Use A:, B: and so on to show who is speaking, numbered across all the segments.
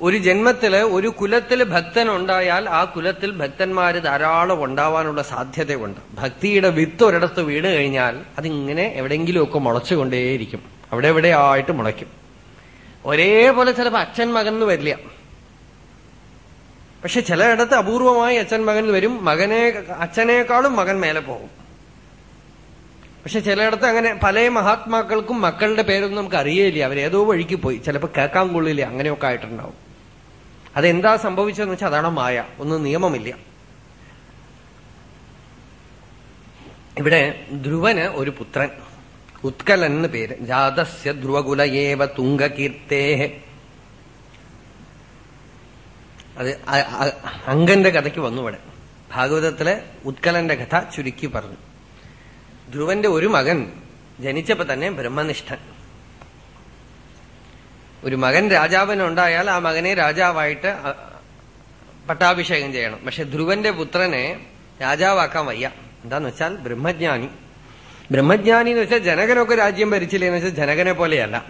A: ഒരു ജന്മത്തിൽ ഒരു കുലത്തിൽ ഭക്തൻ ഉണ്ടായാൽ ആ കുലത്തിൽ ഭക്തന്മാര് ധാരാളം ഉണ്ടാവാനുള്ള സാധ്യതയുണ്ട്. ഭക്തിയുടെ വിത്ത് ഒരിടത്ത് വീണ് കഴിഞ്ഞാൽ അതിങ്ങനെ എവിടെയെങ്കിലുമൊക്കെ മുളച്ചുകൊണ്ടേയിരിക്കും. അവിടെ എവിടെ ആയിട്ട് മുളയ്ക്കും. ഒരേപോലെ ചിലപ്പോ അച്ഛൻ മകൻ എന്ന് വരില്ല. പക്ഷെ ചിലയിടത്ത് അപൂർവമായി അച്ഛൻ മകൻ വരും. മകനെ അച്ഛനേക്കാളും മകൻ മേലെ പോകും. പക്ഷെ ചിലയിടത്ത് അങ്ങനെ പല മഹാത്മാക്കൾക്കും മക്കളുടെ പേരൊന്നും നമുക്ക് അറിയില്ല അവരേതോ വഴിക്ക് പോയി. ചിലപ്പോൾ കേൾക്കാൻ കൊള്ളില്ല. അങ്ങനെയൊക്കെ ആയിട്ടുണ്ടാവും. അതെന്താ സംഭവിച്ചതെന്ന് വെച്ചാൽ അതാണ് മായ. ഒന്നും നിയമമില്ല. ഇവിടെ ധ്രുവന് ഒരു പുത്രൻ. ഉത്കലൻ എന്ന് പേര്. ജാതസ്യ ധ്രുവകുലയേവ തുംഗകീർത്തേ അത് അങ്കന്റെ കഥയ്ക്ക് വന്നു ഇവിടെ. ഭാഗവതത്തിലെ ഉത്കലന്റെ കഥ ചുരുക്കി പറഞ്ഞു. ധ്രുവന്റെ ഒരു മകൻ ജനിച്ചപ്പോ തന്നെ ബ്രഹ്മനിഷ്ഠൻ. ഒരു മകൻ രാജാവിനുണ്ടായാൽ ആ മകനെ രാജാവായിട്ട് പട്ടാഭിഷേകം ചെയ്യണം. പക്ഷെ ധ്രുവന്റെ പുത്രനെ രാജാവാക്കാൻ വയ്യ. എന്താന്ന് വെച്ചാൽ ബ്രഹ്മജ്ഞാനി. ബ്രഹ്മജ്ഞാനി എന്ന് വെച്ചാൽ ജനകനൊക്കെ രാജ്യം ഭരിച്ചില്ലേ എന്ന് വെച്ചാൽ ജനകനെ പോലെയല്ല.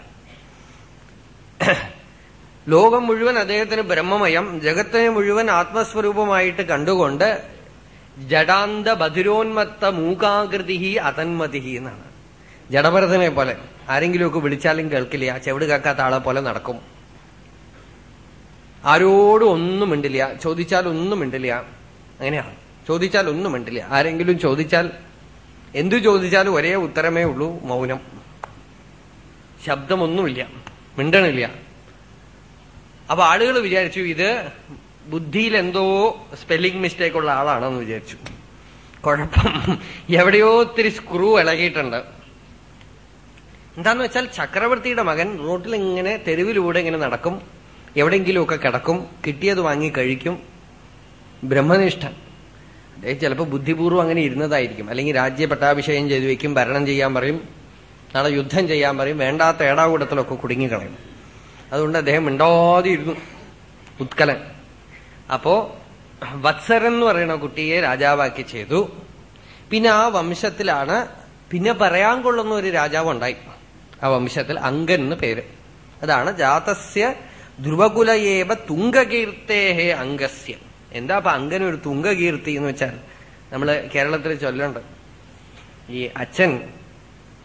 A: ലോകം മുഴുവൻ അദ്ദേഹത്തിന് ബ്രഹ്മമയം ജഗത്തിനെ മുഴുവൻ ആത്മസ്വരൂപമായിട്ട് കണ്ടുകൊണ്ട് ജഡാന്ത ബധിരോന്മത്ത മൂകാകൃതി അതന്മതി എന്നാണ്. ജഡഭരതനെ പോലെ ആരെങ്കിലുമൊക്കെ വിളിച്ചാലും കേൾക്കില്ല. ചെവിട് കേൾക്കാത്ത ആളെ പോലെ നടക്കും. ആരോടും ഒന്നും മിണ്ടില്ല. ചോദിച്ചാൽ ഒന്നും മിണ്ടില്ല. അങ്ങനെയാണ്. ചോദിച്ചാൽ ഒന്നും മിണ്ടില്ല. ആരെങ്കിലും ചോദിച്ചാൽ എന്തു ചോദിച്ചാലും ഒരേ ഉത്തരമേ ഉള്ളൂ മൗനം. ശബ്ദമൊന്നുമില്ല. മിണ്ടണില്ല. അപ്പൊ ആളുകൾ വിചാരിച്ചു ഇത് ബുദ്ധിയിൽ എന്തോ സ്പെല്ലിംഗ് മിസ്റ്റേക്ക് ഉള്ള ആളാണെന്ന് വിചാരിച്ചു. കുഴപ്പം. എവിടെയോ ഒത്തിരി സ്ക്രൂ ഇളകിയിട്ടുണ്ട്. എന്താന്ന് വെച്ചാൽ ചക്രവർത്തിയുടെ മകൻ റോട്ടിൽ ഇങ്ങനെ തെരുവിലൂടെ ഇങ്ങനെ നടക്കും. എവിടെയെങ്കിലുമൊക്കെ കിടക്കും. കിട്ടിയത് വാങ്ങി കഴിക്കും. ബ്രഹ്മനിഷ്ഠ. അദ്ദേഹം ചിലപ്പോൾ ബുദ്ധിപൂർവം അങ്ങനെ ഇരുന്നതായിരിക്കും. അല്ലെങ്കിൽ രാജ്യ പട്ടാഭിഷേകം ചെയ്തു വെക്കും ഭരണം ചെയ്യാൻ പറയും നാളെ യുദ്ധം ചെയ്യാൻ പറയും വേണ്ടാത്ത ഏടാകൂടത്തിലൊക്കെ കുടുങ്ങിക്കളയും. അതുകൊണ്ട് അദ്ദേഹം മിണ്ടാതെ ഇരുന്നു ഉത്കലൻ. അപ്പോ വത്സരൻ എന്ന് പറയുന്ന കുട്ടിയെ രാജാവാക്കി ചെയ്തു. പിന്നെ ആ വംശത്തിലാണ് പിന്നെ പറയാൻ കൊള്ളുന്ന ഒരു രാജാവ് ഉണ്ടായി ആ വംശത്തിൽ അങ്കൻ എന്ന് പേര്. അതാണ് ജാതസ്യ ധ്രുവകുലയേവ തുങ്കകീർത്തേഹേ അംഗസ്യ. എന്താ അപ്പൊ അങ്കൻ ഒരു തുങ്കകീർത്തി എന്ന് വെച്ചാൽ? നമ്മൾ കേരളത്തിൽ ചൊല്ലുണ്ട്. ഈ അച്ഛൻ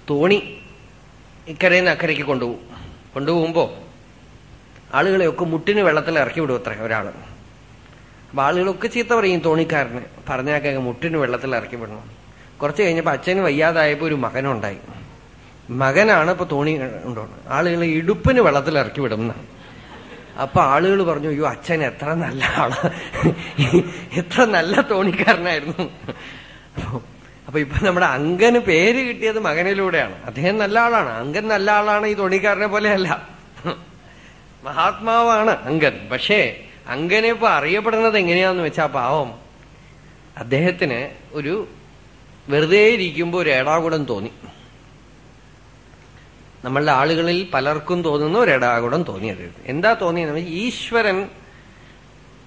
A: തോണി ഇക്കരയിൽ നിന്ന് അക്കരയ്ക്ക് കൊണ്ടുപോകും. കൊണ്ടുപോകുമ്പോ ആളുകളെയൊക്കെ മുട്ടിന് വെള്ളത്തിൽ ഇറക്കി വിടും അത്ര ഒരാൾ. അപ്പൊ ആളുകളൊക്കെ ചീത്ത പറയും തോണിക്കാരന്. പറഞ്ഞാൽ മുട്ടിന് വെള്ളത്തിൽ ഇറക്കി വിടണം. കുറച്ച് കഴിഞ്ഞപ്പോ അച്ഛന് വയ്യാതായപ്പോ ഒരു മകനുണ്ടായി. മകനാണ് ഇപ്പൊ തോണി ഉണ്ടോണ് ആളുകൾ ഇടുപ്പിന് വെള്ളത്തിൽ ഇറക്കി വിടുന്ന അപ്പൊ ആളുകൾ പറഞ്ഞു അയ്യോ അച്ഛൻ എത്ര നല്ല ആൾ. എത്ര നല്ല തോണിക്കാരനായിരുന്നു. അപ്പൊ ഇപ്പൊ നമ്മുടെ അങ്കന് പേര് കിട്ടിയത് മകനിലൂടെയാണ്. അദ്ദേഹം നല്ല ആളാണ്. അങ്കൻ നല്ല ആളാണ് ഈ തോണിക്കാരനെ പോലെയല്ല. മഹാത്മാവാണ് അങ്കൻ. പക്ഷേ അങ്കനെ ഇപ്പൊ അറിയപ്പെടുന്നത് എങ്ങനെയാന്ന് വെച്ചാ പാവം അദ്ദേഹത്തിന് ഒരു വെറുതെ ഇരിക്കുമ്പോ ഒരു ഏടാകുടം തോന്നി. നമ്മളുടെ ആളുകളിൽ പലർക്കും തോന്നുന്ന ഒരു തോന്നിയത് എന്താ തോന്നിയത് ഈശ്വരൻ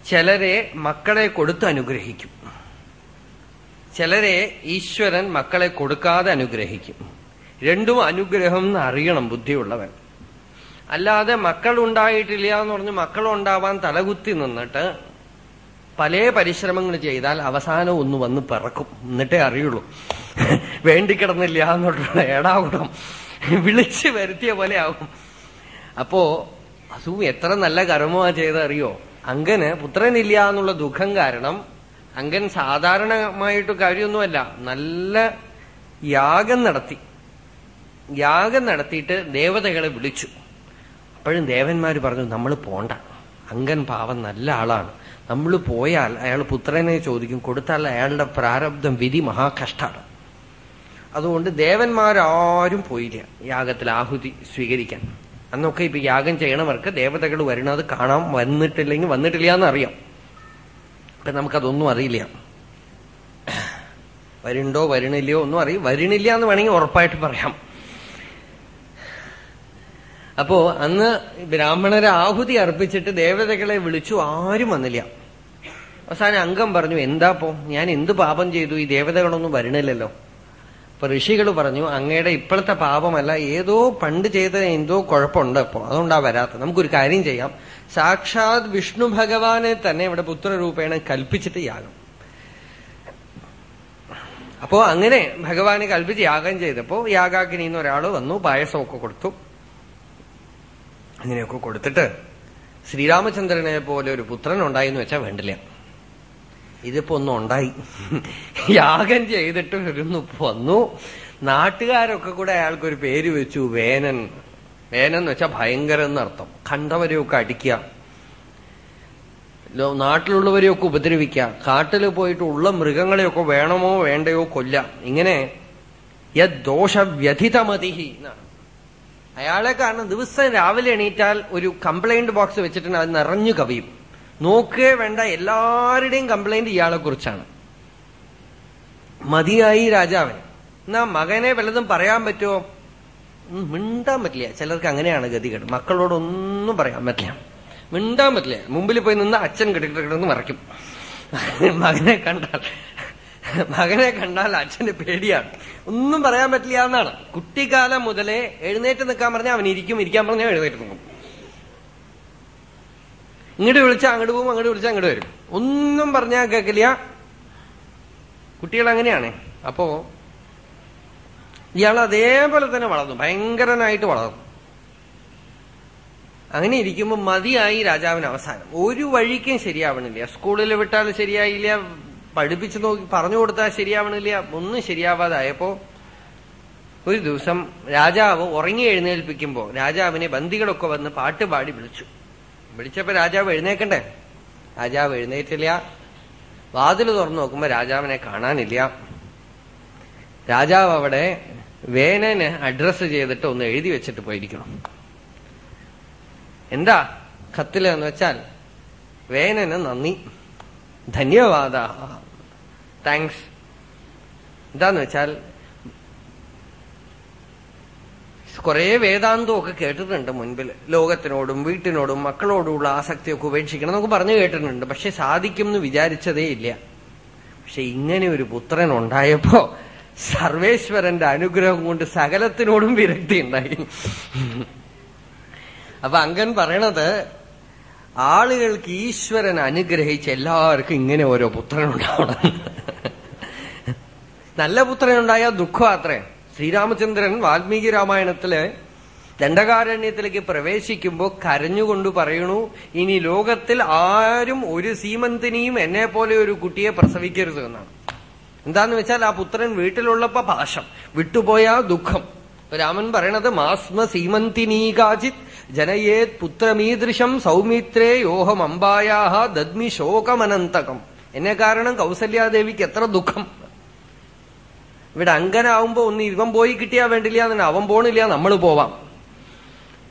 A: ചിലരെ മക്കളെ കൊടുത്ത് അനുഗ്രഹിക്കും. ചിലരെ ഈശ്വരൻ മക്കളെ കൊടുക്കാതെ അനുഗ്രഹിക്കും. രണ്ടും അനുഗ്രഹം എന്ന് അറിയണം ബുദ്ധിയുള്ളവൻ. അല്ലാതെ മക്കൾ ഉണ്ടായിട്ടില്ല എന്ന് പറഞ്ഞ് മക്കൾ ഉണ്ടാവാൻ തലകുത്തി നിന്നിട്ട് പല പരിശ്രമങ്ങൾ ചെയ്താൽ അവസാനം ഒന്ന് വന്ന് പിറക്കും. എന്നിട്ടേ അറിയുള്ളൂ. വേണ്ടിക്കിടന്നില്ല എന്നുള്ള ഏടാകുടം വിളിച്ച് വരുത്തിയ പോലെ ആവും അപ്പോ അസൂ എത്ര നല്ല കർമ്മമാ ചെയ്തറിയോ അങ്കന് പുത്രനില്ല എന്നുള്ള ദുഃഖം കാരണം അങ്കൻ സാധാരണമായിട്ട് കാര്യമൊന്നുമല്ല നല്ല യാഗം നടത്തി. യാഗം നടത്തിയിട്ട് ദേവതകളെ വിളിച്ചു. അപ്പോഴും ദേവന്മാർ പറഞ്ഞു നമ്മൾ പോണ്ട. അങ്കൻ പാവം നല്ല ആളാണ്. നമ്മൾ പോയാൽ അയാൾ പുത്രനെ ചോദിക്കും കൊടുത്താൽ അയാളുടെ പ്രാരബ്ധം വിധി മഹാകഷ്ടാണ്. അതുകൊണ്ട് ദേവന്മാരാരും പോയില്ല യാഗത്തിൽ ആഹുതി സ്വീകരിക്കാൻ. അന്നൊക്കെ ഇപ്പൊ യാഗം ചെയ്യണവർക്ക് ദേവതകൾ വരുന്നത് കാണാൻ വന്നിട്ടില്ലെങ്കിൽ വന്നിട്ടില്ല എന്നറിയാം. ഇപ്പൊ നമുക്കതൊന്നും അറിയില്ല. വരുണ്ടോ വരണില്ലയോ ഒന്നും അറിയും വരണില്ല എന്ന് വേണമെങ്കിൽ ഉറപ്പായിട്ട് പറയാം. അപ്പോ അന്ന് ബ്രാഹ്മണരെ ആഹുതി അർപ്പിച്ചിട്ട് ദേവതകളെ വിളിച്ചു ആരും വന്നില്ല. അവസാനം അംഗം പറഞ്ഞു എന്താപ്പോ ഞാൻ എന്ത് പാപം ചെയ്തു? ഈ ദേവതകളൊന്നും വരണില്ലല്ലോ. അപ്പൊ ഋഷികൾ പറഞ്ഞു അങ്ങയുടെ ഇപ്പോഴത്തെ പാപമല്ല ഏതോ പണ്ട് ചെയ്ത എന്തോ കുഴപ്പമുണ്ട്. അപ്പോ അതുകൊണ്ടാ വരാത്തത്. നമുക്കൊരു കാര്യം ചെയ്യാം. സാക്ഷാത് വിഷ്ണു ഭഗവാനെ തന്നെ ഇവിടെ പുത്രരൂപേണ കൽപ്പിച്ചിട്ട് യാഗം. അപ്പോ അങ്ങനെ ഭഗവാന് കൽപ്പിച്ച് യാഗം ചെയ്തപ്പോ യാഗാഗ്നിന്ന് ഒരാൾ വന്നു പായസമൊക്കെ കൊടുത്തു. അങ്ങനെയൊക്കെ കൊടുത്തിട്ട് ശ്രീരാമചന്ദ്രനെ പോലെ ഒരു പുത്രൻ ഉണ്ടായിന്ന് വെച്ചാൽ വേണ്ടില്ല. ഇതിപ്പോ ഒന്നും ഉണ്ടായി യാഗം ചെയ്തിട്ട് വരുന്നു വന്നു. നാട്ടുകാരൊക്കെ കൂടെ അയാൾക്കൊരു പേര് വെച്ചു വേനൻ. വേനൻ എന്ന് വെച്ചാൽ ഭയങ്കരം എന്നർത്ഥം. കണ്ടവരെയൊക്കെ അടിക്കുക. നാട്ടിലുള്ളവരെയൊക്കെ ഉപദ്രവിക്കുക. കാട്ടിൽ പോയിട്ട് ഉള്ള മൃഗങ്ങളെയൊക്കെ വേണമോ വേണ്ടയോ കൊല്ല. ഇങ്ങനെ യദ്ദോഷവ്യഥിതമതി എന്നാണ്. അയാളെ കാരണം ദിവസം രാവിലെ എണീറ്റാൽ ഒരു കംപ്ലൈന്റ് ബോക്സ് വെച്ചിട്ടുണ്ട് അത് നിറഞ്ഞു കവിയും. നോക്കുകേ വേണ്ട എല്ലാവരുടെയും കംപ്ലൈന്റ് ഇയാളെ കുറിച്ചാണ്. മതിയായി രാജാവൻ എന്നാ മകനെ വല്ലതും പറയാൻ പറ്റുമോ? മിണ്ടാൻ പറ്റില്ല. ചിലർക്ക് അങ്ങനെയാണ് ഗതികേട്. മക്കളോടൊന്നും പറയാൻ പറ്റില്ല. മിണ്ടാൻ പറ്റില്ല. മുമ്പിൽ പോയി നിന്ന് അച്ഛൻ കിടക്കിടന്ന് മറയ്ക്കും. മകനെ കണ്ടാൽ മകനെ കണ്ടാൽ അച്ഛന് പേടിയാണ്. ഒന്നും പറയാൻ പറ്റില്ല എന്നാണ്. കുട്ടിക്കാലം മുതലേ എഴുന്നേറ്റ് നിൽക്കാൻ പറഞ്ഞാൽ അവൻ ഇരിക്കും ഇരിക്കാൻ പറഞ്ഞാൽ എഴുന്നേറ്റ് നിൽക്കും. ഇങ്ങോട്ട് വിളിച്ചാൽ അങ്ങോട്ട് പോകും അങ്ങോട്ട് വിളിച്ചാൽ അങ്ങോട്ട് വരും. ഒന്നും പറഞ്ഞാൽ കേൾക്കില്ല കുട്ടികൾ അങ്ങനെയാണ് അപ്പോ ഇയാൾ അതേപോലെ തന്നെ വളർന്നു. ഭയങ്കരനായിട്ട് വളർന്നു. അങ്ങനെ ഇരിക്കുമ്പോൾ മതിയായി രാജാവിന് അവസാനം. ഒരു വഴിക്കും ശരിയാവണില്ല. സ്കൂളിൽ വിട്ടാൽ ശരിയായില്ല. പഠിപ്പിച്ചു നോക്കി പറഞ്ഞു കൊടുത്താൽ ശരിയാവണില്ല. ഒന്നും ശരിയാവാതായപ്പോ ഒരു ദിവസം രാജാവ് ഉറങ്ങി എഴുന്നേൽപ്പിക്കുമ്പോ രാജാവിനെ ബന്ദികളൊക്കെ വന്ന് പാട്ടുപാടി വിളിച്ചു. വിളിച്ചപ്പോ രാജാവ് എഴുന്നേക്കണ്ടേ? രാജാവ് എഴുന്നേറ്റില്ല. വാതിൽ തുറന്നു നോക്കുമ്പോ രാജാവിനെ കാണാനില്ല. രാജാവ് അവിടെ വേനന് അഡ്രസ് ചെയ്തിട്ട് ഒന്ന് എഴുതി വെച്ചിട്ട് പോയിരിക്കണം. എന്താ കത്തിൽ എന്ന് വെച്ചാൽ വേനന് നന്ദി. ധന്യവാദ. താങ്ക്സ് എന്താന്ന് വെച്ചാൽ കുറെ വേദാന്തമൊക്കെ കേട്ടിട്ടുണ്ട് മുൻപിൽ. ലോകത്തിനോടും വീട്ടിനോടും മക്കളോടുമുള്ള ആസക്തിയൊക്കെ ഉപേക്ഷിക്കണം എന്നൊക്കെ പറഞ്ഞു കേട്ടിട്ടുണ്ട്. പക്ഷെ സാധിക്കും എന്ന് വിചാരിച്ചതേ ഇല്ല. പക്ഷെ ഇങ്ങനെ ഒരു പുത്രൻ ഉണ്ടായപ്പോ സർവേശ്വരന്റെ അനുഗ്രഹം കൊണ്ട് സകലത്തിനോടും വിരക്തി ഉണ്ടായി. അപ്പൊ അങ്കൻ പറയണത് ആളുകൾക്ക് ഈശ്വരൻ അനുഗ്രഹിച്ച് എല്ലാവർക്കും ഇങ്ങനെ ഓരോ പുത്രൻ ഉണ്ടാവണം നല്ല പുത്രൻ ഉണ്ടായാൽ ദുഃഖം അത്രേ. ശ്രീരാമചന്ദ്രൻ വാൽമീകി രാമായണത്തിൽ ദണ്ഡകാരണ്യത്തിലേക്ക് പ്രവേശിക്കുമ്പോ കരഞ്ഞുകൊണ്ട് പറയണു ഇനി ലോകത്തിൽ ആരും ഒരു സീമന്തിനിയും എന്നെ പോലെ ഒരു കുട്ടിയെ പ്രസവിക്കരുത് എന്നാണ്. എന്താന്ന് വെച്ചാൽ ആ പുത്രൻ വീട്ടിലുള്ളപ്പോ പാശം വിട്ടുപോയാ ദുഃഖം. രാമൻ പറയണത് മാസ്മ സീമന്തിനീകാചിത് ജനയേത് പുത്രമീദൃശം സൗമിത്രേ യോഹം അമ്പായാഹ ദദ്മി ശോകമനന്തകം എന്നെ കാരണം കൗസല്യാദേവിക്ക് എത്ര ദുഃഖം. ഇവിടെ അങ്കനാവുമ്പോ ഒന്ന് ഇവൻ പോയി കിട്ടിയാ വേണ്ടില്ല എന്ന് അവൻ പോണില്ല നമ്മൾ പോവാം.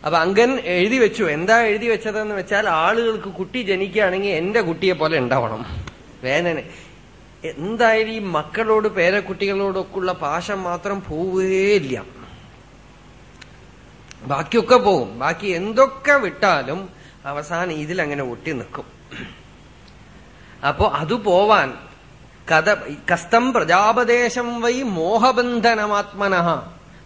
A: അപ്പൊ അങ്കൻ എഴുതി വെച്ചു. എന്താ എഴുതി വെച്ചതെന്ന് വെച്ചാൽ ആളുകൾക്ക് കുട്ടി ജനിക്കുകയാണെങ്കിൽ എന്റെ കുട്ടിയെ പോലെ ഉണ്ടാവണം. വേനന്. എന്തായാലും ഈ മക്കളോട് പേരക്കുട്ടികളോടൊക്കെയുള്ള പാശം മാത്രം പോവുകയില്ല ബാക്കിയൊക്കെ പോവും. ബാക്കി എന്തൊക്കെ വിട്ടാലും അവസാനം ഇതിലങ്ങനെ ഒട്ടി നിൽക്കും. അപ്പോ അത് പോവാൻ കഥ കസ്തം പ്രജാപദേശം വൈ മോഹബന്ധനമാത്മന.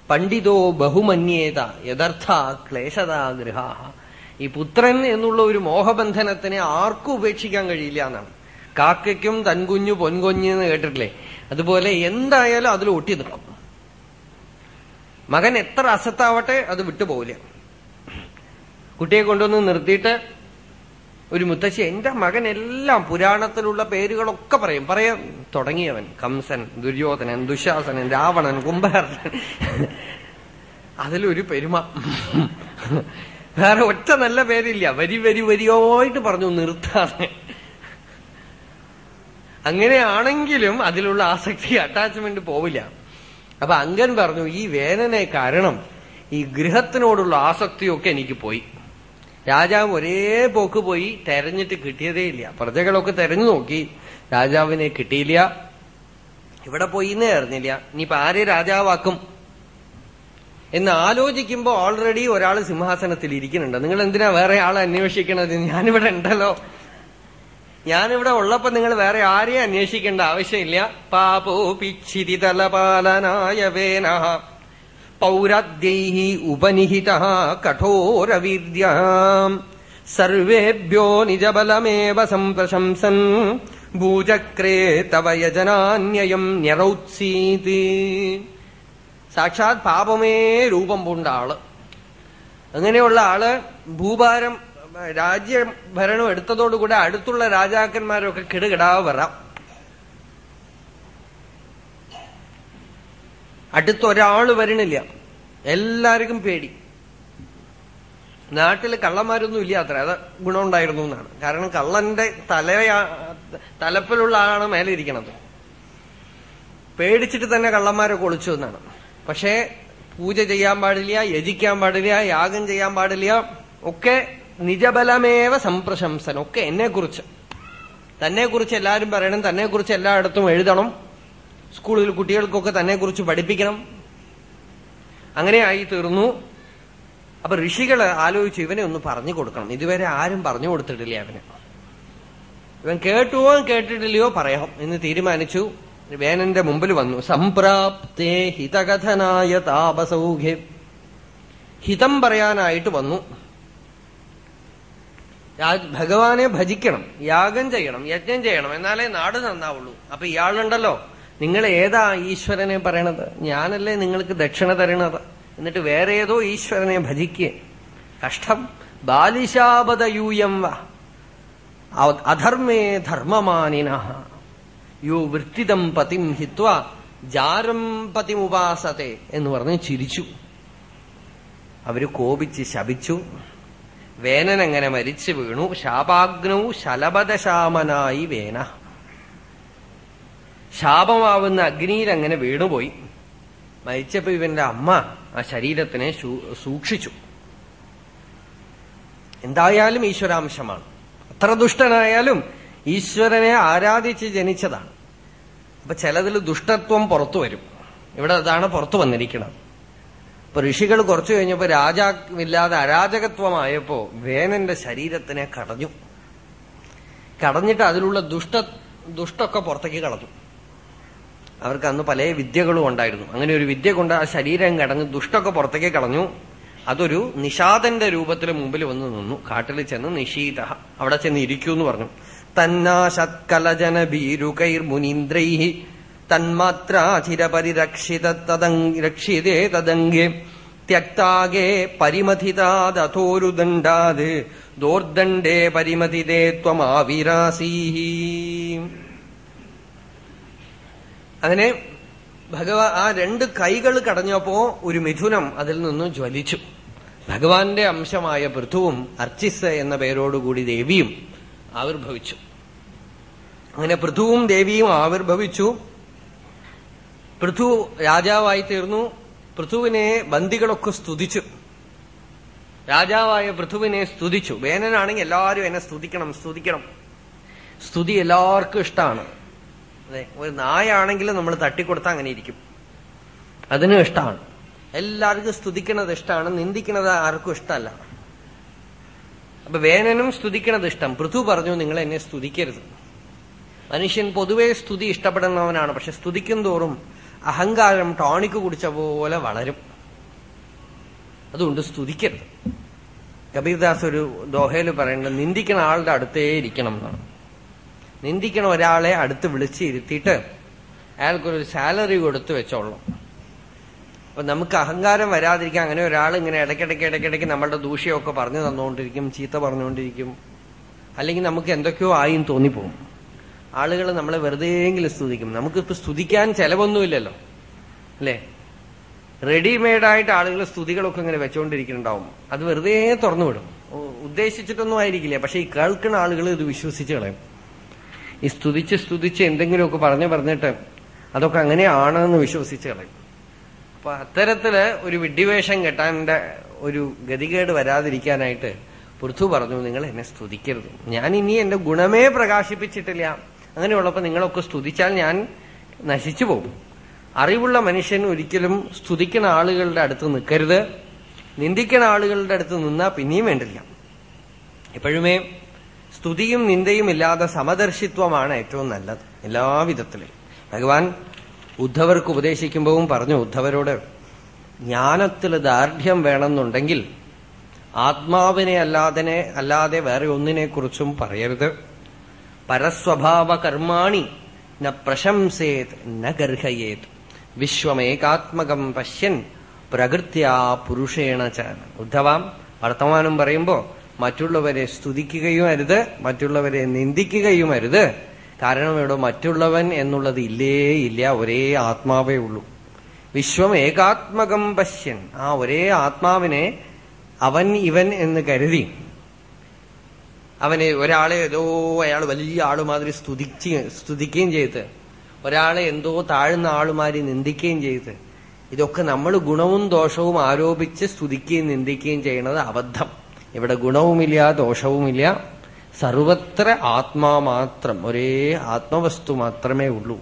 A: പണ്ഡിതോ ബഹുമന്യേത യഥർത്ഥ ക്ലേശതാ ഈ പുത്രൻ എന്നുള്ള ഒരു മോഹബന്ധനത്തിനെ ആർക്കും ഉപേക്ഷിക്കാൻ കഴിയില്ല എന്നാണ്. കാക്കയ്ക്കും തൻകുഞ്ഞു പൊൻകുഞ്ഞ് എന്ന് കേട്ടിട്ടില്ലേ? അതുപോലെ എന്തായാലും അതിൽ ഒട്ടി നിൽക്കും. മകൻ എത്ര അസത്താവട്ടെ അത് വിട്ടുപോകില്ല കുട്ടിയെ കൊണ്ടുവന്ന് നിർത്തിയിട്ട് ഒരു മുത്തശ്ശി എന്റെ മകൻ എല്ലാം പുരാണത്തിലുള്ള പേരുകളൊക്കെ പറയും. പറയാൻ തുടങ്ങിയവൻ കംസൻ ദുര്യോധനൻ ദുശാസനൻ രാവണൻ കുംഭകർണൻ. അതിലൊരു പെരുമ. വേറെ ഒറ്റ നല്ല പേരില്ല. വരി വരി വരിയോയിട്ട് പറഞ്ഞു നിർത്താതെ. അങ്ങനെയാണെങ്കിലും അതിലുള്ള ആസക്തി അറ്റാച്ച്മെന്റ് പോവില്ല. അപ്പൊ അങ്കൻ പറഞ്ഞു ഈ വേനനെ കാരണം ഈ ഗൃഹത്തിനോടുള്ള ആസക്തിയൊക്കെ എനിക്ക് പോയി. രാജാവ് ഒരേ പോക്ക് പോയി തെരഞ്ഞിട്ട് കിട്ടിയതേ ഇല്ല. പ്രജകളൊക്കെ തെരഞ്ഞു നോക്കി. രാജാവിനെ കിട്ടിയില്ല. ഇവിടെ പോയി എന്നേ അറിഞ്ഞില്ല. ഇനിയിപ്പൊ ആരെ രാജാവാക്കും? എന്ന് ആലോചിക്കുമ്പോ ഓൾറെഡി ഒരാൾ സിംഹാസനത്തിൽ ഇരിക്കുന്നുണ്ട്. നിങ്ങൾ എന്തിനാ വേറെ ആളെ അന്വേഷിക്കണത്? ഞാനിവിടെ ഉണ്ടല്ലോ. ഞാനിവിടെ ഉള്ളപ്പോ നിങ്ങൾ വേറെ ആരെയും അന്വേഷിക്കേണ്ട ആവശ്യമില്ല. പാപോപിച്ചിതി തലപാലനായ വേന പൗരാദ്യൈ ഉപനിഹിത കഠോരവീര്യ സർവേഭ്യോ നിജബലമേവ സംപ്രശംസൻ ഭൂചക്രേ തവ യജനാന്യം ഞരൗത്സീത്. സാക്ഷാത് പാപമേ രൂപം പൂണ്ട ആൾ. അങ്ങനെയുള്ള ആൾ ഭൂഭാരം രാജ്യഭരണം എടുത്തതോടുകൂടെ അടുത്തുള്ള രാജാക്കന്മാരൊക്കെ കിടുകിടാവ് വരാം. അടുത്തൊരാൾ വരണില്ല എല്ലാവർക്കും പേടി. നാട്ടിൽ കള്ളന്മാരൊന്നും ഇല്ല അത്ര. അത് ഗുണമുണ്ടായിരുന്നു എന്നാണ്. കാരണം കള്ളന്റെ തലയാ തലപ്പിലുള്ള ആളാണ് മേലെ ഇരിക്കണത് പേടിച്ചിട്ട് തന്നെ കള്ളന്മാരെ ഒളിച്ചു എന്നാണ്. പക്ഷേ പൂജ ചെയ്യാൻ പാടില്ല യജിക്കാൻ പാടില്ല യാഗം ചെയ്യാൻ പാടില്ല. ഒക്കെ നിജബലമേവ സംപ്രശംസൻ. ഒക്കെ എന്നെക്കുറിച്ച്. തന്നെക്കുറിച്ച് എല്ലാവരും പറയണം തന്നെക്കുറിച്ച് എല്ലായിടത്തും എഴുതണം. സ്കൂളിൽ കുട്ടികൾക്കൊക്കെ തന്നെക്കുറിച്ച് പഠിപ്പിക്കണം. അങ്ങനെ ആയി തീർന്നു. അപ്പൊ ഋഷികൾ ആലോചിച്ചു ഇവനെ ഒന്ന് പറഞ്ഞു കൊടുക്കണം. ഇതുവരെ ആരും പറഞ്ഞു കൊടുത്തിട്ടില്ല അവന് ഇവൻ കേട്ടുവോ കേട്ടിട്ടില്ലയോ പറയാം. എന്ന് തീരുമാനിച്ചു. വേനന്റെ മുമ്പിൽ വന്നു. സംപ്രാപ്തേ ഹിതകഥനായ താപസൗഖ്യ. ഹിതം പറയാനായിട്ട് വന്നു. ഭഗവാനെ ഭജിക്കണം. യാഗം ചെയ്യണം. യജ്ഞം ചെയ്യണം. എന്നാലേ നാട് നന്നാവുള്ളൂ. അപ്പൊ ഇയാളുണ്ടല്ലോ. നിങ്ങൾ ഏതാ ഈശ്വരനെ പറയണത്? ഞാനല്ലേ നിങ്ങൾക്ക് ദക്ഷിണ തരണത്? എന്നിട്ട് വേറെ ഏതോ ഈശ്വരനെ ഭജിക്കുക കഷ്ടം. ബാലിശാപതയൂയം വ. അധർമ്മേ ധർമ്മമാനിന യോ വൃത്തിതം പതിം ഹിത്വ. ജാരം പതിമുപാസത്തെ എന്ന് പറഞ്ഞ് ചിരിച്ചു. അവർ കോപിച്ച് ശപിച്ചു. വേനൻ അങ്ങനെ മരിച്ചു വീണു. ശാപാഗ്നൗ ശലഭദശാമനായി വേന. ശാപമാവുന്ന അഗ്നിയിൽ അങ്ങനെ വീണുപോയി. മരിച്ചപ്പോ ഇവന്റെ അമ്മ ആ ശരീരത്തിനെ സൂക്ഷിച്ചു. എന്തായാലും ഈശ്വരാംശമാണ്. അത്ര ദുഷ്ടനായാലും ഈശ്വരനെ ആരാധിച്ച് ജനിച്ചതാണ്. അപ്പൊ ചിലതിൽ ദുഷ്ടത്വം പുറത്തു വരും. ഇവിടെ അതാണ് പുറത്തു വന്നിരിക്കുന്നത്. അപ്പൊ ഋഷികൾ കുറച്ചു കഴിഞ്ഞപ്പോ രാജാവില്ലാതെ അരാജകത്വമായപ്പോ വേനന്റെ ശരീരത്തിനെ കടഞ്ഞു. കടഞ്ഞിട്ട് അതിലുള്ള ദുഷ്ട ദുഷ്ടൊക്കെ പുറത്തേക്ക് കളഞ്ഞു അവർക്ക് അന്ന് പല വിദ്യകളും ഉണ്ടായിരുന്നു. അങ്ങനെ ഒരു വിദ്യ കൊണ്ട് ആ ശരീരം കടഞ്ഞ് ദുഷ്ടൊക്കെ പുറത്തേക്ക് കളഞ്ഞു. അതൊരു നിഷാദന്റെ രൂപത്തിൽ മുമ്പിൽ വന്ന് നിന്നു. കാട്ടിൽ ചെന്ന് നിഷീത അവിടെ ചെന്ന് ഇരിക്കൂ എന്ന് പറഞ്ഞു തന്നാശത്കലജന ഭീരുകൈർ മുനീന്ദ്രൈ തന്മാത്രാധിരപരിരക്ഷിത രക്ഷിതേ തദംഗേ ത്യക്താകെ പരിമഥിതാദഥോരുദണ്ഡാത് ദോർദണ്ഡേ പരിമതിതേ ത്വമാവിരാസീ അങ്ങനെ ഭഗവാ ആ രണ്ട് കൈകൾ കടഞ്ഞപ്പോ ഒരു മിഥുനം അതിൽ നിന്ന് ജ്വലിച്ചു. ഭഗവാന്റെ അംശമായ പൃഥുവും അർച്ചിസ് എന്ന പേരോടുകൂടി ദേവിയും ആവിർഭവിച്ചു. അങ്ങനെ പൃഥുവും ദേവിയും ആവിർഭവിച്ചു. പൃഥു രാജാവായി തീർന്നു. പൃഥുവിനെ ബന്ദികളൊക്കെ സ്തുതിച്ചു. രാജാവായ പൃഥുവിനെ സ്തുതിച്ചു. വേനനാണെങ്കിൽ എല്ലാവരും എന്നെ സ്തുതിക്കണം സ്തുതിക്കണം. സ്തുതി എല്ലാവർക്കും ഇഷ്ടമാണ്. അതെ. ഒരു നായാണെങ്കിലും നമ്മൾ തട്ടിക്കൊടുത്താൽ അങ്ങനെ ഇരിക്കും. അതിനും ഇഷ്ടമാണ്. എല്ലാവർക്കും സ്തുതിക്കണത് ഇഷ്ടമാണ്. നിന്ദിക്കണത് ആർക്കും ഇഷ്ടമല്ല. അപ്പൊ വേനനും സ്തുതിക്കണത് ഇഷ്ടം. പൃഥു പറഞ്ഞു നിങ്ങൾ എന്നെ സ്തുതിക്കരുത്. മനുഷ്യൻ പൊതുവെ സ്തുതി ഇഷ്ടപ്പെടുന്നവനാണ്. പക്ഷെ സ്തുതിക്കും തോറും അഹങ്കാരം ടോണിക്ക് കുടിച്ച പോലെ വളരും. അതുകൊണ്ട് സ്തുതിക്കരുത്. കബീർദാസ് ഒരു ദോഹയിൽ പറയുന്നത് നിന്ദിക്കുന്ന ആളുടെ അടുത്തേ ഇരിക്കണം എന്നാണ്. നിന്ദിക്കണ ഒരാളെ അടുത്ത് വിളിച്ചിരുത്തിയിട്ട് അയാൾക്കൊരു സാലറി കൊടുത്തു വെച്ചോളൂ. അപ്പൊ നമുക്ക് അഹങ്കാരം വരാതിരിക്കാൻ അങ്ങനെ ഒരാൾ ഇങ്ങനെ ഇടയ്ക്കിടയ്ക്ക് ഇടയ്ക്കിടയ്ക്ക് നമ്മളുടെ ദൂഷ്യമൊക്കെ പറഞ്ഞു തന്നുകൊണ്ടിരിക്കും ചീത്ത പറഞ്ഞുകൊണ്ടിരിക്കും. അല്ലെങ്കിൽ നമുക്ക് എന്തൊക്കെയോ ആയും തോന്നിപ്പോകും. ആളുകൾ നമ്മളെ വെറുതെയെങ്കിലും സ്തുതിക്കും. നമുക്കിപ്പോ സ്തുതിക്കാൻ ചെലവൊന്നുമില്ലല്ലോ. അല്ലേ? റെഡിമെയ്ഡായിട്ട് ആളുകൾ സ്തുതികളൊക്കെ ഇങ്ങനെ വെച്ചുകൊണ്ടിരിക്കുന്നുണ്ടാവും അത് വെറുതെ തുറന്നു വിടും. ഉദ്ദേശിച്ചിട്ടൊന്നും ആയിരിക്കില്ല. പക്ഷെ ഈ കേൾക്കുന്ന ആളുകൾ ഇത് വിശ്വസിച്ച് കളയും. ഈ സ്തുതിച്ച് സ്തുതിച്ച് എന്തെങ്കിലുമൊക്കെ പറഞ്ഞു പറഞ്ഞിട്ട് അതൊക്കെ അങ്ങനെയാണെന്ന് വിശ്വസിച്ച് കളയും. അപ്പൊ അത്തരത്തിൽ ഒരു വിഡ്ഢിവേഷം കെട്ടാന്റെ ഒരു ഗതികേട് വരാതിരിക്കാനായിട്ട് പൃഥു പറഞ്ഞു നിങ്ങൾ എന്നെ സ്തുതിക്കരുത്. ഞാൻ ഇനി എന്റെ ഗുണമേ പ്രകാശിപ്പിച്ചിട്ടില്ല. അങ്ങനെയുള്ളപ്പോ നിങ്ങളൊക്കെ സ്തുതിച്ചാൽ ഞാൻ നശിച്ചു പോകും. അറിവുള്ള മനുഷ്യൻ ഒരിക്കലും സ്തുതിക്കുന്ന ആളുകളുടെ അടുത്ത് നിൽക്കരുത്. നിന്ദിക്കുന്ന ആളുകളുടെ അടുത്ത് നിന്നാ പിന്നെയും വേണ്ടില്ല. എപ്പോഴുമേ സ്തുതിയും നിന്ദയും ഇല്ലാതെ സമദർശിത്വമാണ് ഏറ്റവും നല്ലത് എല്ലാവിധത്തിലും ഭഗവാൻ ഉദ്ധവർക്ക് ഉപദേശിക്കുമ്പോഴും പറഞ്ഞു ഉദ്ധവരോട് ജ്ഞാനത്തിൽ ദാർഢ്യം വേണമെന്നുണ്ടെങ്കിൽ ആത്മാവിനെ അല്ലാതെ അല്ലാതെ വേറെ ഒന്നിനെക്കുറിച്ചും പറയരുത്. പരസ്വഭാവ കർമാണി ന പ്രശംസേത് ന ഗർഹയേത്. വിശ്വമേകാത്മകം പശ്യൻ പ്രകൃത്യാ പുരുഷേണ ച. ഉദ്ധവാം വർത്തമാനം പറയുമ്പോ മറ്റുള്ളവരെ സ്തുതിക്കുകയും അരുത് മറ്റുള്ളവരെ നിന്ദിക്കുകയും അരുത്. കാരണം ഇവിടെ മറ്റുള്ളവൻ എന്നുള്ളത് ഇല്ലേ ഇല്ല ഒരേ ആത്മാവേ ഉള്ളൂ. വിശ്വം ഏകാത്മകം പശ്യൻ. ആ ഒരേ ആത്മാവിനെ അവൻ ഇവൻ എന്ന് കരുതി. അവനെ ഒരാളെ ഏതോ അയാൾ വലിയ ആളുമാതിരി സ്തുതിച്ച് സ്തുതിക്കുകയും ചെയ്ത്. ഒരാളെ എന്തോ താഴ്ന്ന ആളുമാരി നിന്ദിക്കുകയും ചെയ്ത്. ഇതൊക്കെ നമ്മൾ ഗുണവും ദോഷവും ആരോപിച്ച് സ്തുതിക്കുകയും നിന്ദിക്കുകയും ചെയ്യുന്നത് അബദ്ധം. ഇവിടെ ഗുണവുമില്ല ദോഷവുമില്ല. സർവത്ര ആത്മാ മാത്രം ഒരേ ആത്മവസ്തു മാത്രമേ ഉള്ളൂ.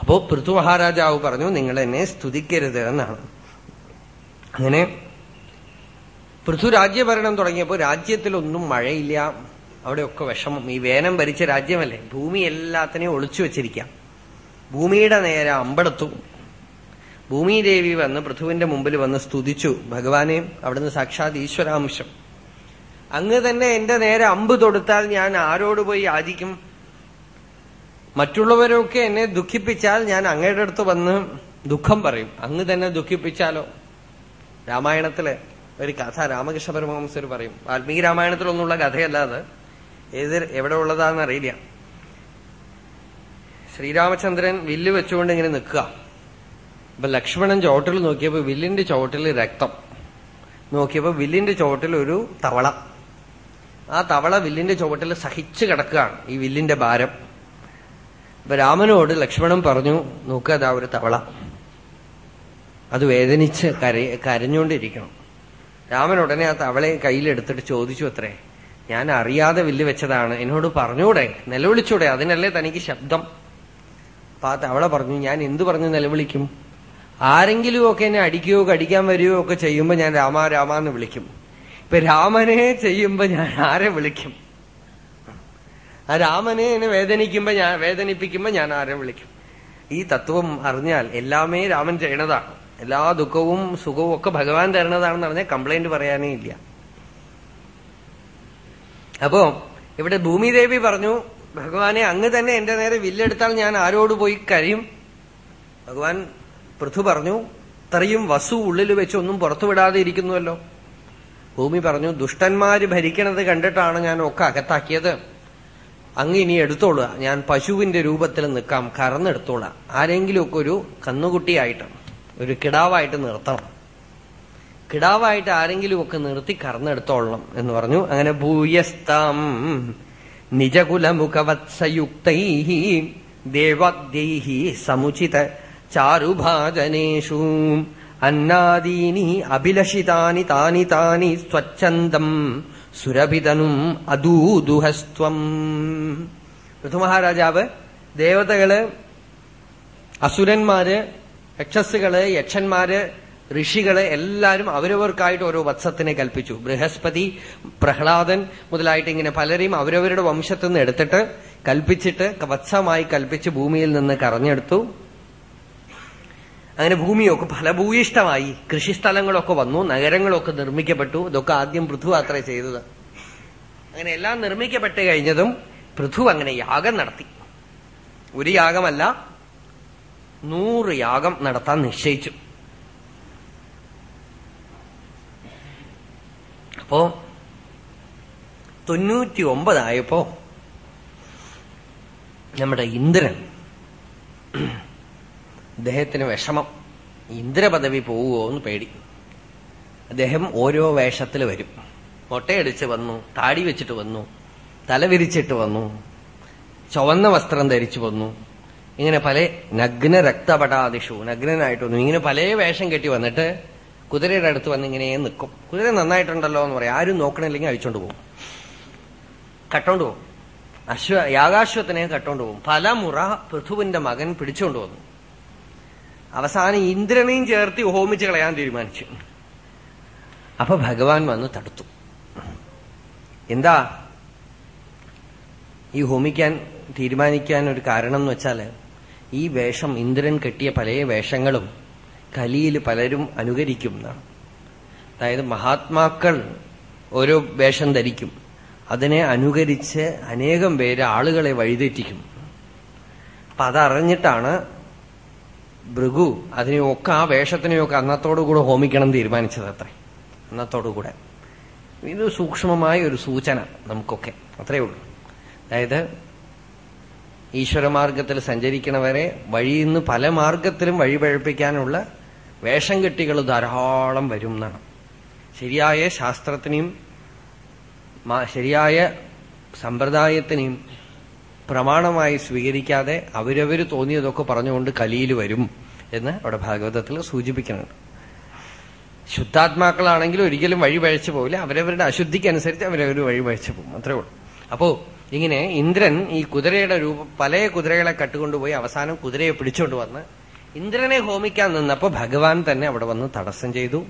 A: അപ്പോ പൃഥു മഹാരാജാവ് പറഞ്ഞു നിങ്ങൾ എന്നെ സ്തുതിക്കരുത് എന്നാണ്. അങ്ങനെ പൃഥു രാജ്യഭരണം തുടങ്ങിയപ്പോ രാജ്യത്തിലൊന്നും മഴയില്ല. അവിടെയൊക്കെ വിഷമം. ഈ വേനം ഭരിച്ച രാജ്യമല്ലേ? ഭൂമി എല്ലാത്തിനെയും ഒളിച്ചു വെച്ചിരിക്കാം. ഭൂമിയുടെ നേരെ അമ്പടത്തു ഭൂമിദേവി വന്ന് പൃഥുവിന്റെ മുമ്പിൽ വന്ന് സ്തുതിച്ചു. ഭഗവാനെ അവിടുന്ന് സാക്ഷാത് ഈശ്വരാംശം അങ്ങ് തന്നെ എന്റെ നേരെ അമ്പ് തൊടുത്താൽ ഞാൻ ആരോട് പോയി ആദിക്കും മറ്റുള്ളവരൊക്കെ എന്നെ ദുഃഖിപ്പിച്ചാൽ ഞാൻ അങ്ങയുടെ അടുത്ത് വന്ന് ദുഃഖം പറയും. അങ്ങ് തന്നെ ദുഃഖിപ്പിച്ചാലോ? രാമായണത്തിലെ ഒരു കഥ രാമകൃഷ്ണ പരമഹംസർ പറയും. വാൽമീകി രാമായണത്തിലൊന്നുള്ള കഥയല്ലാതെ ഏത് എവിടെ ഉള്ളതാന്ന് അറിയില്ല. ശ്രീരാമചന്ദ്രൻ വില്ല് വെച്ചുകൊണ്ട് ഇങ്ങനെ നിൽക്കുക. അപ്പൊ ലക്ഷ്മണൻ ചോട്ടിൽ നോക്കിയപ്പോ വില്ലിന്റെ ചോട്ടിൽ രക്തം. നോക്കിയപ്പോ വില്ലിന്റെ ചോട്ടിൽ ഒരു തവള. ആ തവള വില്ലിന്റെ ചുവട്ടിൽ സഹിച്ചു കിടക്കുകയാണ് ഈ വില്ലിന്റെ ഭാരം. അപ്പൊ രാമനോട് ലക്ഷ്മണൻ പറഞ്ഞു നോക്കുക അതാ ഒരു തവള. അത് വേദനിച്ച് കരയ കരഞ്ഞുകൊണ്ടിരിക്കണം. രാമൻ ഉടനെ ആ തവളയെ കയ്യിലെടുത്തിട്ട് ചോദിച്ചു അത്രേ ഞാൻ അറിയാതെ വില്ല് വെച്ചതാണ്. എന്നോട് പറഞ്ഞൂടെ? നിലവിളിച്ചൂടെ? അതിനല്ലേ തനിക്ക് ശബ്ദം? അപ്പൊ ആ തവള പറഞ്ഞു ഞാൻ എന്തു പറഞ്ഞു നിലവിളിക്കും? ആരെങ്കിലും ഒക്കെ എന്നെ അടിക്കുകയോ കടിക്കാൻ വരികയോ ഒക്കെ ചെയ്യുമ്പോൾ ഞാൻ രാമ രാമ എന്ന് വിളിക്കും. ഇപ്പൊ രാമനെ ചെയ്യുമ്പോൾ ഞാൻ ആരെ വിളിക്കും? ആ രാമനെ എന്നെ വേദനിക്കുമ്പോ ഞാൻ വേദനിപ്പിക്കുമ്പോ ഞാൻ ആരെ വിളിക്കും? ഈ തത്വം അറിഞ്ഞാൽ എല്ലാമേ രാമൻ ചെയ്യണതാണ്. എല്ലാ ദുഃഖവും സുഖവും ഒക്കെ ഭഗവാൻ തരണതാണെന്ന് പറഞ്ഞാൽ കംപ്ലൈന്റ് പറയാനേ ഇല്ല. അപ്പോ ഇവിടെ ഭൂമിദേവി പറഞ്ഞു ഭഗവാനെ അങ്ങ് തന്നെ എന്റെ നേരെ വില്ലെടുത്താൽ ഞാൻ ആരോട് പോയി കരയും? ഭഗവാൻ പൃഥു പറഞ്ഞു ഇത്രയും വസു ഉള്ളിൽ വെച്ച് ഒന്നും പുറത്തുവിടാതെ ഇരിക്കുന്നുവല്ലോ ഭൂമി പറഞ്ഞു ദുഷ്ടന്മാര് ഭരിക്കണത് കണ്ടിട്ടാണ് ഞാൻ ഒക്കെ അകത്താക്കിയത്. അങ്ങ് ഇനി എടുത്തോളുക ഞാൻ പശുവിന്റെ രൂപത്തിൽ നിൽക്കാം. കറന്നെടുത്തോളാം. ആരെങ്കിലുമൊക്കെ ഒരു കന്നുകുട്ടിയായിട്ട് ഒരു കിടാവായിട്ട് നിർത്തണം. കിടാവായിട്ട് ആരെങ്കിലും ഒക്കെ നിർത്തി കറന്നെടുത്തോളണം എന്ന് പറഞ്ഞു. അങ്ങനെ ഭൂയസ്താം നിജകുലമുഖവത്സയുക്തൈ ദേവാദ്യൈ സമുചിത ചാരുഭാജനേഷു അന്നാദീനി അഭിലഷിതാനി താനി താനി സ്വച്ഛന്തം സുരഭിതനും അദൂദുഹസ്ത്വം. ഋതുമഹാരാജാവ് ദേവതകൾ അസുരന്മാര് യക്ഷസ്സുകൾ യക്ഷന്മാര് ഋഷികൾ എല്ലാരും അവരവർക്കായിട്ട് ഓരോ വത്സത്തിനെ കൽപ്പിച്ചു. ബൃഹസ്പതി പ്രഹ്ലാദൻ മുതലായിട്ട് ഇങ്ങനെ പലരെയും അവരവരുടെ വംശത്തിൽ നിന്ന് എടുത്തിട്ട് കൽപ്പിച്ചിട്ട് വത്സമായി കൽപ്പിച്ച് ഭൂമിയിൽ നിന്ന് കറഞ്ഞെടുത്തു. അങ്ങനെ ഭൂമിയൊക്കെ ഫലഭൂയിഷ്ടമായി കൃഷിസ്ഥലങ്ങളൊക്കെ വന്നു നഗരങ്ങളൊക്കെ നിർമ്മിക്കപ്പെട്ടു. ഇതൊക്കെ ആദ്യം പൃഥു അത്ര ചെയ്തത്. അങ്ങനെ എല്ലാം നിർമ്മിക്കപ്പെട്ട് കഴിഞ്ഞതും പൃഥു അങ്ങനെ യാഗം നടത്തി. ഒരു യാഗമല്ല നൂറ് യാഗം നടത്താൻ നിശ്ചയിച്ചു. അപ്പോ തൊണ്ണൂറ്റി ഒമ്പതായപ്പോ നമ്മുടെ ഇന്ദ്രൻ അദ്ദേഹത്തിന് വിഷമം. ഇന്ദ്രപദവി പോവുമോ എന്ന് പേടി. അദ്ദേഹം ഓരോ വേഷത്തിൽ വരും. മൊട്ടയടിച്ച് വന്നു താടി വെച്ചിട്ട് വന്നു തലവിരിച്ചിട്ട് വന്നു ചുവന്ന വസ്ത്രം ധരിച്ചു വന്നു. ഇങ്ങനെ പല നഗ്ന രക്തപടാദിഷു നഗ്നനായിട്ട് വന്നു ഇങ്ങനെ പല വേഷം കെട്ടി വന്നിട്ട് കുതിരയുടെ അടുത്ത് വന്ന് ഇങ്ങനെ നിൽക്കും. കുതിര നന്നായിട്ടുണ്ടല്ലോ എന്ന് പറയാം. ആരും നോക്കണില്ലെങ്കിൽ അഴിച്ചോണ്ട് പോകും. കട്ടോണ്ട് പോകും. അശ്വ യാഗാശ്വത്തിനെ കട്ടോണ്ട് പോകും. പല മുറ പൃഥുവിന്റെ മകൻ പിടിച്ചോണ്ട് വന്നു. അവസാനം ഇന്ദ്രനെയും ചേർത്തി ഹോമിച്ച് കളയാൻ തീരുമാനിച്ചു. അപ്പൊ ഭഗവാൻ വന്ന് തടുത്തു. എന്താ? ഈ ഹോമിക്കാൻ തീരുമാനിക്കാൻ ഒരു കാരണം എന്ന് വെച്ചാൽ ഈ വേഷം ഇന്ദ്രൻ കെട്ടിയ പല വേഷങ്ങളും കലിയിൽ പലരും അനുകരിക്കും എന്നാണ്. അതായത് മഹാത്മാക്കൾ ഓരോ വേഷം ധരിക്കും. അതിനെ അനുകരിച്ച് അനേകം പേര് ആളുകളെ വഴിതെറ്റിക്കും. അപ്പൊ അതറിഞ്ഞിട്ടാണ് ഭൃഗു അതിനെയൊക്കെ ആ വേഷത്തിനെയൊക്കെ അന്നത്തോടുകൂടെ ഹോമിക്കണം തീരുമാനിച്ചത് അത്രേ. അന്നത്തോടുകൂടെ. ഇത് സൂക്ഷ്മമായ ഒരു സൂചന നമുക്കൊക്കെ. അത്രയേ ഉള്ളൂ. അതായത് ഈശ്വരമാർഗത്തിൽ സഞ്ചരിക്കണവരെ വഴിയിൽ നിന്ന് പല മാർഗത്തിലും വഴിപഴപ്പിക്കാനുള്ള വേഷം കെട്ടികൾ ധാരാളം വരും എന്നാണ്. ശരിയായ ശാസ്ത്രത്തിനെയും ശരിയായ സമ്പ്രദായത്തിനെയും പ്രമാണമായി സ്വീകരിക്കാതെ അവരവർ തോന്നിയതൊക്കെ പറഞ്ഞുകൊണ്ട് കലിയിൽ വരും എന്ന് അവിടെ ഭാഗവതത്തിൽ സൂചിപ്പിക്കുന്നുണ്ട്. ശുദ്ധാത്മാക്കളാണെങ്കിൽ ഒരിക്കലും വഴി പഴച്ചു പോവില്ല. അവരവരുടെ അശുദ്ധിക്കനുസരിച്ച് അവരവർ വഴി പഴച്ചു പോകും. അത്രേ ഉള്ളൂ. അപ്പോ ഇങ്ങനെ ഇന്ദ്രൻ ഈ കുതിരയുടെ രൂപം പല കുതിരകളെ കട്ടുകൊണ്ടുപോയി അവസാനം കുതിരയെ പിടിച്ചുകൊണ്ട് വന്ന് ഇന്ദ്രനെ ഹോമിക്കാൻ നിന്നപ്പോ ഭഗവാൻ തന്നെ അവിടെ വന്ന് തടസ്സം ചെയ്തു.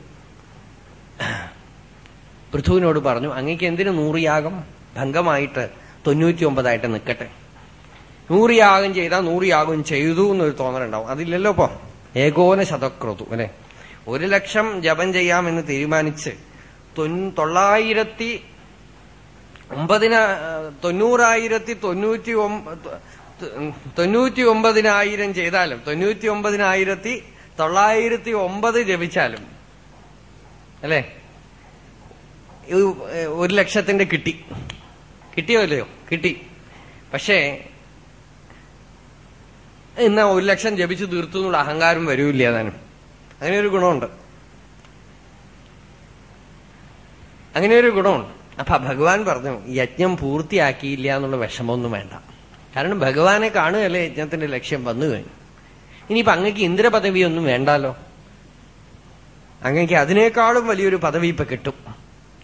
A: പൃഥുവിനോട് പറഞ്ഞു അങ്ങേക്ക് എന്തിനു നൂറിയാകം ഭംഗമായിട്ട് തൊണ്ണൂറ്റി ഒമ്പതായിട്ട് നൂറിയാകം ചെയ്താൽ നൂറിയാകും ചെയ്തു എന്നൊരു തോന്നലുണ്ടാവും. അതില്ലല്ലോ ഇപ്പൊ. ഏകോന ശതക്രതു അല്ലെ? ഒരു ലക്ഷം ജപം ചെയ്യാമെന്ന് തീരുമാനിച്ച് തൊള്ളായിരത്തി ഒമ്പതിന തൊണ്ണൂറായിരത്തി തൊണ്ണൂറ്റി തൊണ്ണൂറ്റി ഒമ്പതിനായിരം ചെയ്താലും തൊണ്ണൂറ്റി ഒമ്പതിനായിരത്തി തൊള്ളായിരത്തി ഒമ്പത് ജപിച്ചാലും അല്ലേ? ഒരു ലക്ഷത്തിന്റെ കിട്ടി. കിട്ടിയോ ഇല്ലയോ? കിട്ടി. പക്ഷേ എന്നാ ഒരു ലക്ഷം ജപിച്ചു തീർത്തു എന്നുള്ള അഹങ്കാരം വരൂല്ല താനും അങ്ങനെ ഒരു ഗുണമുണ്ട്. അങ്ങനെ ഒരു ഗുണമുണ്ട്. അപ്പൊ ഭഗവാൻ പറഞ്ഞു യജ്ഞം പൂർത്തിയാക്കിയില്ല എന്നുള്ള വിഷമമൊന്നും വേണ്ട. കാരണം ഭഗവാനെ കാണുകയല്ലേ യജ്ഞത്തിന്റെ ലക്ഷ്യം വന്നു കഴിഞ്ഞു. ഇനിയിപ്പൊ അങ്ങക്ക് ഇന്ദ്രപദവിയൊന്നും വേണ്ടാലോ? അങ്ങക്ക് അതിനേക്കാളും വലിയൊരു പദവി ഇപ്പൊ കിട്ടും.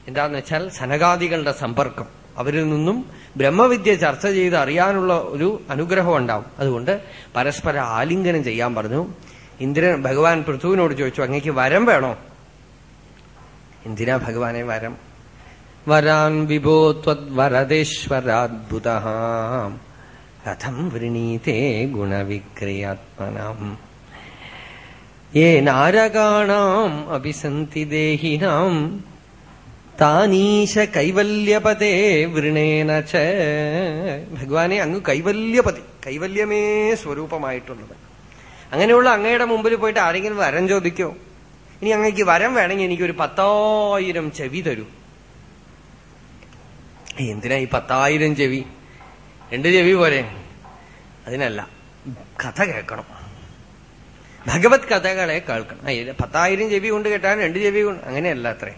A: എന്താന്ന് വെച്ചാൽ സനകാദികളുടെ സമ്പർക്കം. അവരിൽ നിന്നും ബ്രഹ്മവിദ്യ ചർച്ച ചെയ്ത് അറിയാനുള്ള ഒരു അനുഗ്രഹം ഉണ്ടാവും. അതുകൊണ്ട് പരസ്പര ആലിംഗനം ചെയ്യാൻ പറഞ്ഞു. ഇന്ദ്രൻ ഭഗവാൻ പൃഥുവിനോട് ചോദിച്ചു അങ്ങേക്ക് വരം വേണോ? എന്തിനാ ഭഗവാനെ വരം? വരാൻ വിഭോ ത്വദ്വരദേശ്വരാദ്ഭുത കഥം വൃണീതേ ഗുണവിക്രിയാത്മനാം. ഏ നാരകാണാം അഭിസന്തി താനീശ കൈവല്യപതേ വൃണേന ച. ഭഗവാനെ അങ്ങ് കൈവല്യപതി കൈവല്യമേ സ്വരൂപമായിട്ടുള്ളത്. അങ്ങനെയുള്ള അങ്ങയുടെ മുമ്പിൽ പോയിട്ട് ആരെങ്കിലും വരം ചോദിക്കോ? ഇനി അങ്ങക്ക് വരം വേണമെങ്കിൽ എനിക്കൊരു പത്തായിരം ചെവി തരൂ. എന്തിനാ ഈ പത്തായിരം ചെവി? രണ്ട് ചെവി പോലെ അതിനല്ല കഥ കേൾക്കണം. ഭഗവത് കഥകളെ കേൾക്കണം. പത്തായിരം ചെവി കൊണ്ട് കേട്ടാൽ രണ്ട് ചെവി കൊണ്ട് അങ്ങനെയല്ല അത്രേ.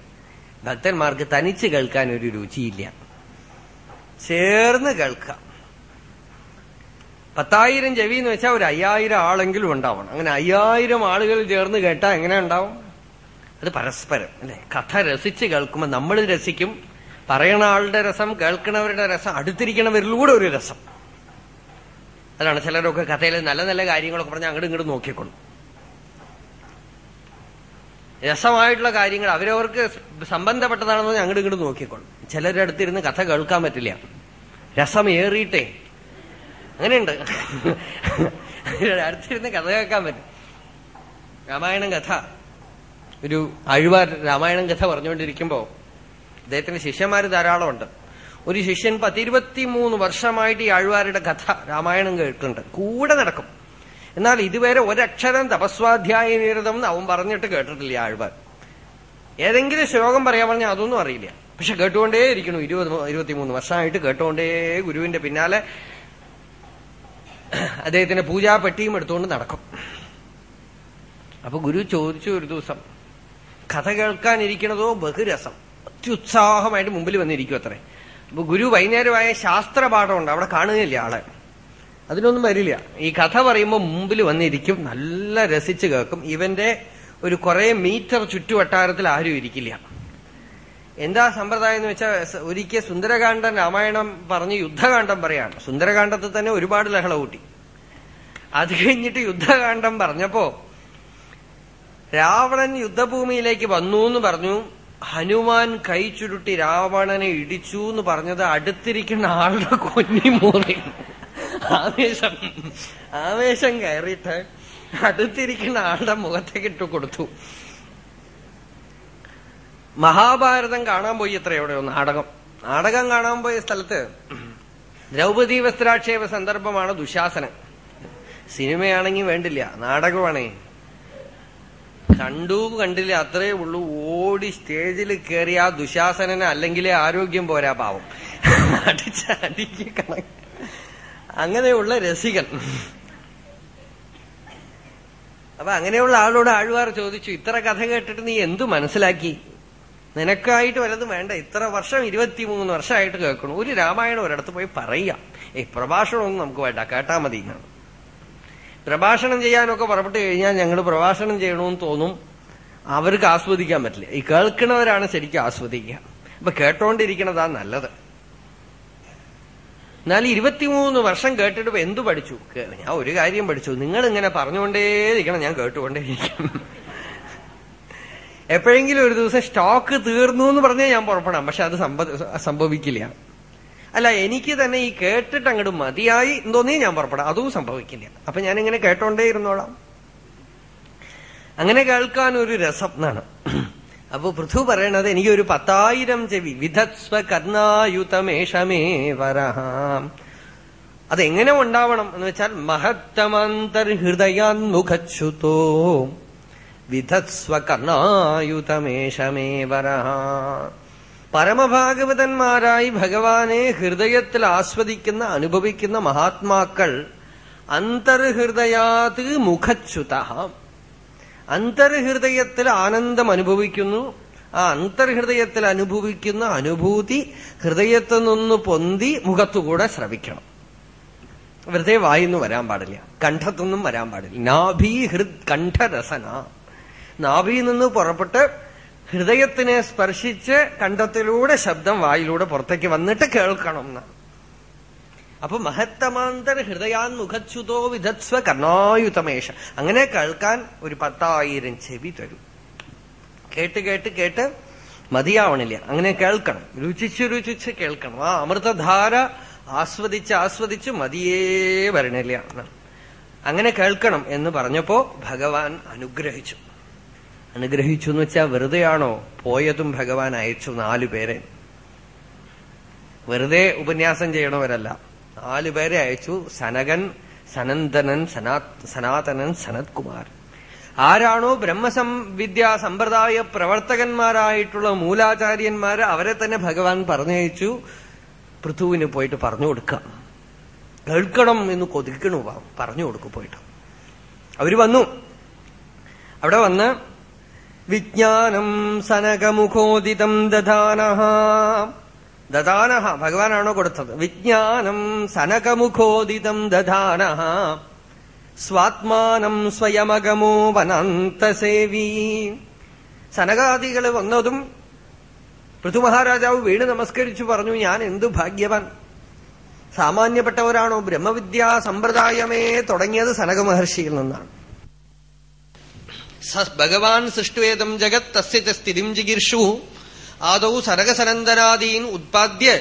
A: ഭക്തന്മാർക്ക് തനിച്ച് കേൾക്കാൻ ഒരു രുചിയില്ല. ചേർന്ന് കേൾക്കാം. പത്തായിരം ചെവി എന്ന് വെച്ചാൽ ഒരു അയ്യായിരം ആളെങ്കിലും ഉണ്ടാവണം. അങ്ങനെ അയ്യായിരം ആളുകൾ ചേർന്ന് കേട്ടാൽ എങ്ങനെ ഉണ്ടാവും? അത് പരസ്പരം അല്ലെ? കഥ രസിച്ച് കേൾക്കുമ്പോൾ നമ്മൾ രസിക്കും. പറയണ ആളുടെ രസം കേൾക്കണവരുടെ രസം അടുത്തിരിക്കണവരിലൂടെ ഒരു രസം. അതാണ് ചിലരൊക്കെ കഥയിൽ നല്ല നല്ല കാര്യങ്ങളൊക്കെ പറഞ്ഞ് അങ്ങോട്ട് ഇങ്ങോട്ട് നോക്കിക്കൊള്ളും. രസമായിട്ടുള്ള കാര്യങ്ങൾ അവരവർക്ക് സംബന്ധപ്പെട്ടതാണെന്ന് അങ്ങോട്ട് ഇങ്ങോട്ട് നോക്കിക്കോളും ചിലരുടെ അടുത്തിരുന്ന് കഥ കേൾക്കാൻ പറ്റില്ല. രസം ഏറിയിട്ടേ. അങ്ങനെയുണ്ട്. അടുത്തിരുന്ന് കഥ കേൾക്കാൻ പറ്റും. രാമായണം കഥ. ഒരു അഴിവാർ രാമായണം കഥ പറഞ്ഞുകൊണ്ടിരിക്കുമ്പോ അദ്ദേഹത്തിന്റെ ശിഷ്യന്മാർ ധാരാളമുണ്ട്. ഒരു ശിഷ്യൻ പത്തിരുപത്തിമൂന്ന് വർഷമായിട്ട് ഈ ആഴ്വാരുടെ കഥ രാമായണം കേൾക്കുന്നുണ്ട്. കൂടെ നടക്കും. എന്നാൽ ഇതുവരെ ഒരക്ഷരം തപസ്വാധ്യായ നിരതം അവൻ പറഞ്ഞിട്ട് കേട്ടിട്ടില്ല ആഴ്വാൻ ഏതെങ്കിലും ശ്ലോകം പറയാൻ പറഞ്ഞാൽ അതൊന്നും അറിയില്ല. പക്ഷെ കേട്ടുകൊണ്ടേ ഇരിക്കണു ഇരുപത് ഇരുപത്തിമൂന്ന് വർഷമായിട്ട് കേട്ടുകൊണ്ടേ ഗുരുവിന്റെ പിന്നാലെ അദ്ദേഹത്തിന്റെ പൂജാപ്പെട്ടിയും എടുത്തുകൊണ്ട് നടക്കും. അപ്പൊ ഗുരു ചോദിച്ചു ഒരു ദിവസം കഥ കേൾക്കാനിരിക്കണതോ? ബഹുരസം. അത്യുത്സാഹമായിട്ട് മുമ്പിൽ വന്നിരിക്കും അത്രേ അപ്പൊ ഗുരു വൈകുന്നേരമായ ശാസ്ത്രപാഠമുണ്ട്. അവിടെ കാണുകയില്ല ആളെ. അതിനൊന്നും വരില്ല. ഈ കഥ പറയുമ്പോൾ മുമ്പിൽ വന്നിരിക്കും നല്ല രസിച്ച് കേൾക്കും. ഇവന്റെ ഒരു കുറെ മീറ്റർ ചുറ്റുവട്ടാരത്തിൽ ആരും ഇരിക്കില്ല. എന്താ സമ്പ്രദായം എന്ന് വെച്ചാൽ ഒരിക്കൽ സുന്ദരകാന്ഡൻ രാമായണം പറഞ്ഞ് യുദ്ധകാന്ഡം പറയാണ്. സുന്ദരകാന്ഡത്തിൽ തന്നെ ഒരുപാട് ലഹള കൂട്ടി. അത് കഴിഞ്ഞിട്ട് യുദ്ധകാന്ഡം പറഞ്ഞപ്പോ രാവണൻ യുദ്ധഭൂമിയിലേക്ക് വന്നു എന്ന് പറഞ്ഞു ഹനുമാൻ കൈ ചുരുട്ടി രാവണനെ ഇടിച്ചു എന്ന് പറഞ്ഞത് അടുത്തിരിക്കുന്ന ആളുടെ കൊന്നി മൂറി ആവേശം. ആവേശം കയറിയിട്ട് അടുത്തിരിക്കുന്ന ആളുടെ മുഖത്തേക്ക് ഇട്ടു കൊടുത്തു. മഹാഭാരതം കാണാൻ പോയി എത്ര എവിടെയോ നാടകം. നാടകം കാണാൻ പോയ സ്ഥലത്ത് ദ്രൗപദി വസ്ത്രാക്ഷേപ സന്ദർഭമാണ് ദുശാസനം. സിനിമയാണെങ്കിൽ വേണ്ടില്ല നാടകമാണേ. കണ്ടു കണ്ടില്ല അത്രേ ഉള്ളൂ. ഓടി സ്റ്റേജിൽ കയറി ആ ദുശാസനന് അല്ലെങ്കിലേ ആരോഗ്യം പോരാ പാവം. അടിച്ച അടിക്ക് കണക്ക്. അങ്ങനെയുള്ള രസികൻ. അപ്പൊ അങ്ങനെയുള്ള ആളോട് ആഴ്വാർ ചോദിച്ചു ഇത്ര കഥ കേട്ടിട്ട് നീ എന്തു മനസ്സിലാക്കി? നിനക്കായിട്ട് വല്ലതും വേണ്ട. ഇത്ര വർഷം ഇരുപത്തിമൂന്ന് വർഷമായിട്ട് കേൾക്കണു. ഒരു രാമായണം ഒരിടത്ത് പോയി പറയാം ഏയ് പ്രഭാഷണമൊന്നും നമുക്ക് വേണ്ട. കേട്ടാ മതി. എന്നാണ് പ്രഭാഷണം ചെയ്യാനൊക്കെ പുറപ്പെട്ടു കഴിഞ്ഞാൽ ഞങ്ങൾ പ്രഭാഷണം ചെയ്യണമെന്ന് തോന്നും. അവർക്ക് ആസ്വദിക്കാൻ പറ്റില്ല. ഈ കേൾക്കുന്നവരാണ് ശരിക്കും ആസ്വദിക്കുക. അപ്പൊ കേട്ടോണ്ടിരിക്കണതാ നല്ലത്. എന്നാൽ ഇരുപത്തിമൂന്ന് വർഷം കേട്ടിട്ട് എന്തു പഠിച്ചു? ഞാൻ ഒരു കാര്യം പഠിച്ചു. നിങ്ങൾ ഇങ്ങനെ പറഞ്ഞുകൊണ്ടേയിരിക്കണം. ഞാൻ കേട്ടുകൊണ്ടേയിരിക്കണം. എപ്പോഴെങ്കിലും ഒരു ദിവസം സ്റ്റോക്ക് തീർന്നു എന്ന് പറഞ്ഞേ ഞാൻ പുറപ്പെടാം. പക്ഷെ അത് സംഭ- സംഭവിക്കില്ല. അല്ല എനിക്ക് തന്നെ ഈ കേട്ടിട്ട് അങ്ങോട്ട് മതിയായി തോന്നി ഞാൻ പുറപ്പെടാം. അതും സംഭവിക്കില്ല. അപ്പൊ ഞാനിങ്ങനെ കേട്ടോണ്ടേ ഇരുന്നോളാം അങ്ങനെ കേൾക്കാൻ ഒരു രസം എന്നാണ്. അപ്പൊ പൃഥു പറയണത് എനിക്കൊരു പത്തായിരം ചെവി. വിധത്സ്വ കർണായുതമേഷമേ വരഹാം. അതെങ്ങനെ ഉണ്ടാവണം എന്ന് വെച്ചാൽ മഹത്തമന്തർഹൃദയാന്മുഖച്യുതോ വിധത്സ്വ കർണായുതമേഷമേ വരഹ. പരമഭാഗവതന്മാരായി ഭഗവാനെ ഹൃദയത്തിൽ ആസ്വദിക്കുന്ന അനുഭവിക്കുന്ന മഹാത്മാക്കൾ അന്തർഹൃദയാത് മുഖച്യുത അന്തർഹൃദയത്തിൽ ആനന്ദം അനുഭവിക്കുന്നു. ആ അന്തർഹൃദയത്തിൽ അനുഭവിക്കുന്ന അനുഭൂതി ഹൃദയത്തിൽ നിന്ന് പൊന്തി മുഖത്തുകൂടെ ശ്രവിക്കണം വെറുതെ വായിന്ന് വരാൻ പാടില്ല. കണ്ഠത്തൊന്നും വരാൻ പാടില്ല. നാഭി ഹൃദ് കണ്ഠരസന. നാഭിയിൽ നിന്ന് പുറപ്പെട്ട് ഹൃദയത്തിനെ സ്പർശിച്ച് കണ്ഠത്തിലൂടെ ശബ്ദം വായിലൂടെ പുറത്തേക്ക് വന്നിട്ട് കേൾക്കണം എന്ന് അപ്പൊ മഹത്തമാന്തർ ഹൃദയാൻ മുഖച്യുതോ വിധത്സ്വ കർണായുതമേഷ. അങ്ങനെ കേൾക്കാൻ ഒരു പത്തായിരം ചെവി തരും. കേട്ട് കേട്ട് കേട്ട് മതിയാവണില്ല. അങ്ങനെ കേൾക്കണം. രുചിച്ച് രുചിച്ച് കേൾക്കണം. ആ അമൃതധാര ആസ്വദിച്ച് ആസ്വദിച്ച് മതിയേ വരണില്ല. അങ്ങനെ കേൾക്കണം എന്ന് പറഞ്ഞപ്പോ ഭഗവാൻ അനുഗ്രഹിച്ചു. അനുഗ്രഹിച്ചു എന്ന് വെച്ചാൽ വെറുതെയാണോ പോയതും ഭഗവാൻ അയച്ചു നാലു പേരെ? വെറുതെ ഉപന്യാസം ചെയ്യണവരല്ല. നാലു പേരെ അയച്ചു. സനകൻ സനന്ദനൻ സനാ സനാതനൻ സനത് കുമാർ ആരാണോ ബ്രഹ്മസംവിദ്യാ സമ്പ്രദായ പ്രവർത്തകന്മാരായിട്ടുള്ള മൂലാചാര്യന്മാർ അവരെ തന്നെ ഭഗവാൻ പറഞ്ഞയച്ചു. പൃഥുവിന് പോയിട്ട് പറഞ്ഞു കൊടുക്കാം. കേൾക്കണം എന്ന് കൊതിക്കണു പറഞ്ഞു കൊടുക്കും പോയിട്ട്. അവർ വന്നു. അവിടെ വന്ന് വിജ്ഞാനം സനകമുഖോദിതം ദധാനഹ ദദാനഹ ഭഗവാനാണോ കൊടുത്തത്? വിജ്ഞാനം സനകമുഖോദിതം ദദാനഹ. സ്വാത്മാനം സ്വയമഗമോ വനന്തസേവി. സനകാദികൾ വന്നതും പൃഥുമഹാരാജാവ് വീണ് നമസ്കരിച്ചു പറഞ്ഞു ഞാൻ എന്തു ഭാഗ്യവാൻ? സാമാന്യപ്പെട്ടവരാണോ? ബ്രഹ്മവിദ്യാ സമ്പ്രദായമേ തുടങ്ങിയത് സനക മഹർഷിയിൽ നിന്നാണ്. ഭഗവാൻ സൃഷ്ടുവേദം ജഗത് തസ്യ സ്ഥിതിം ജിഗീർഷു. ആദൗ സനകസനന്ദനാദീൻ ഉത്പാദ്യ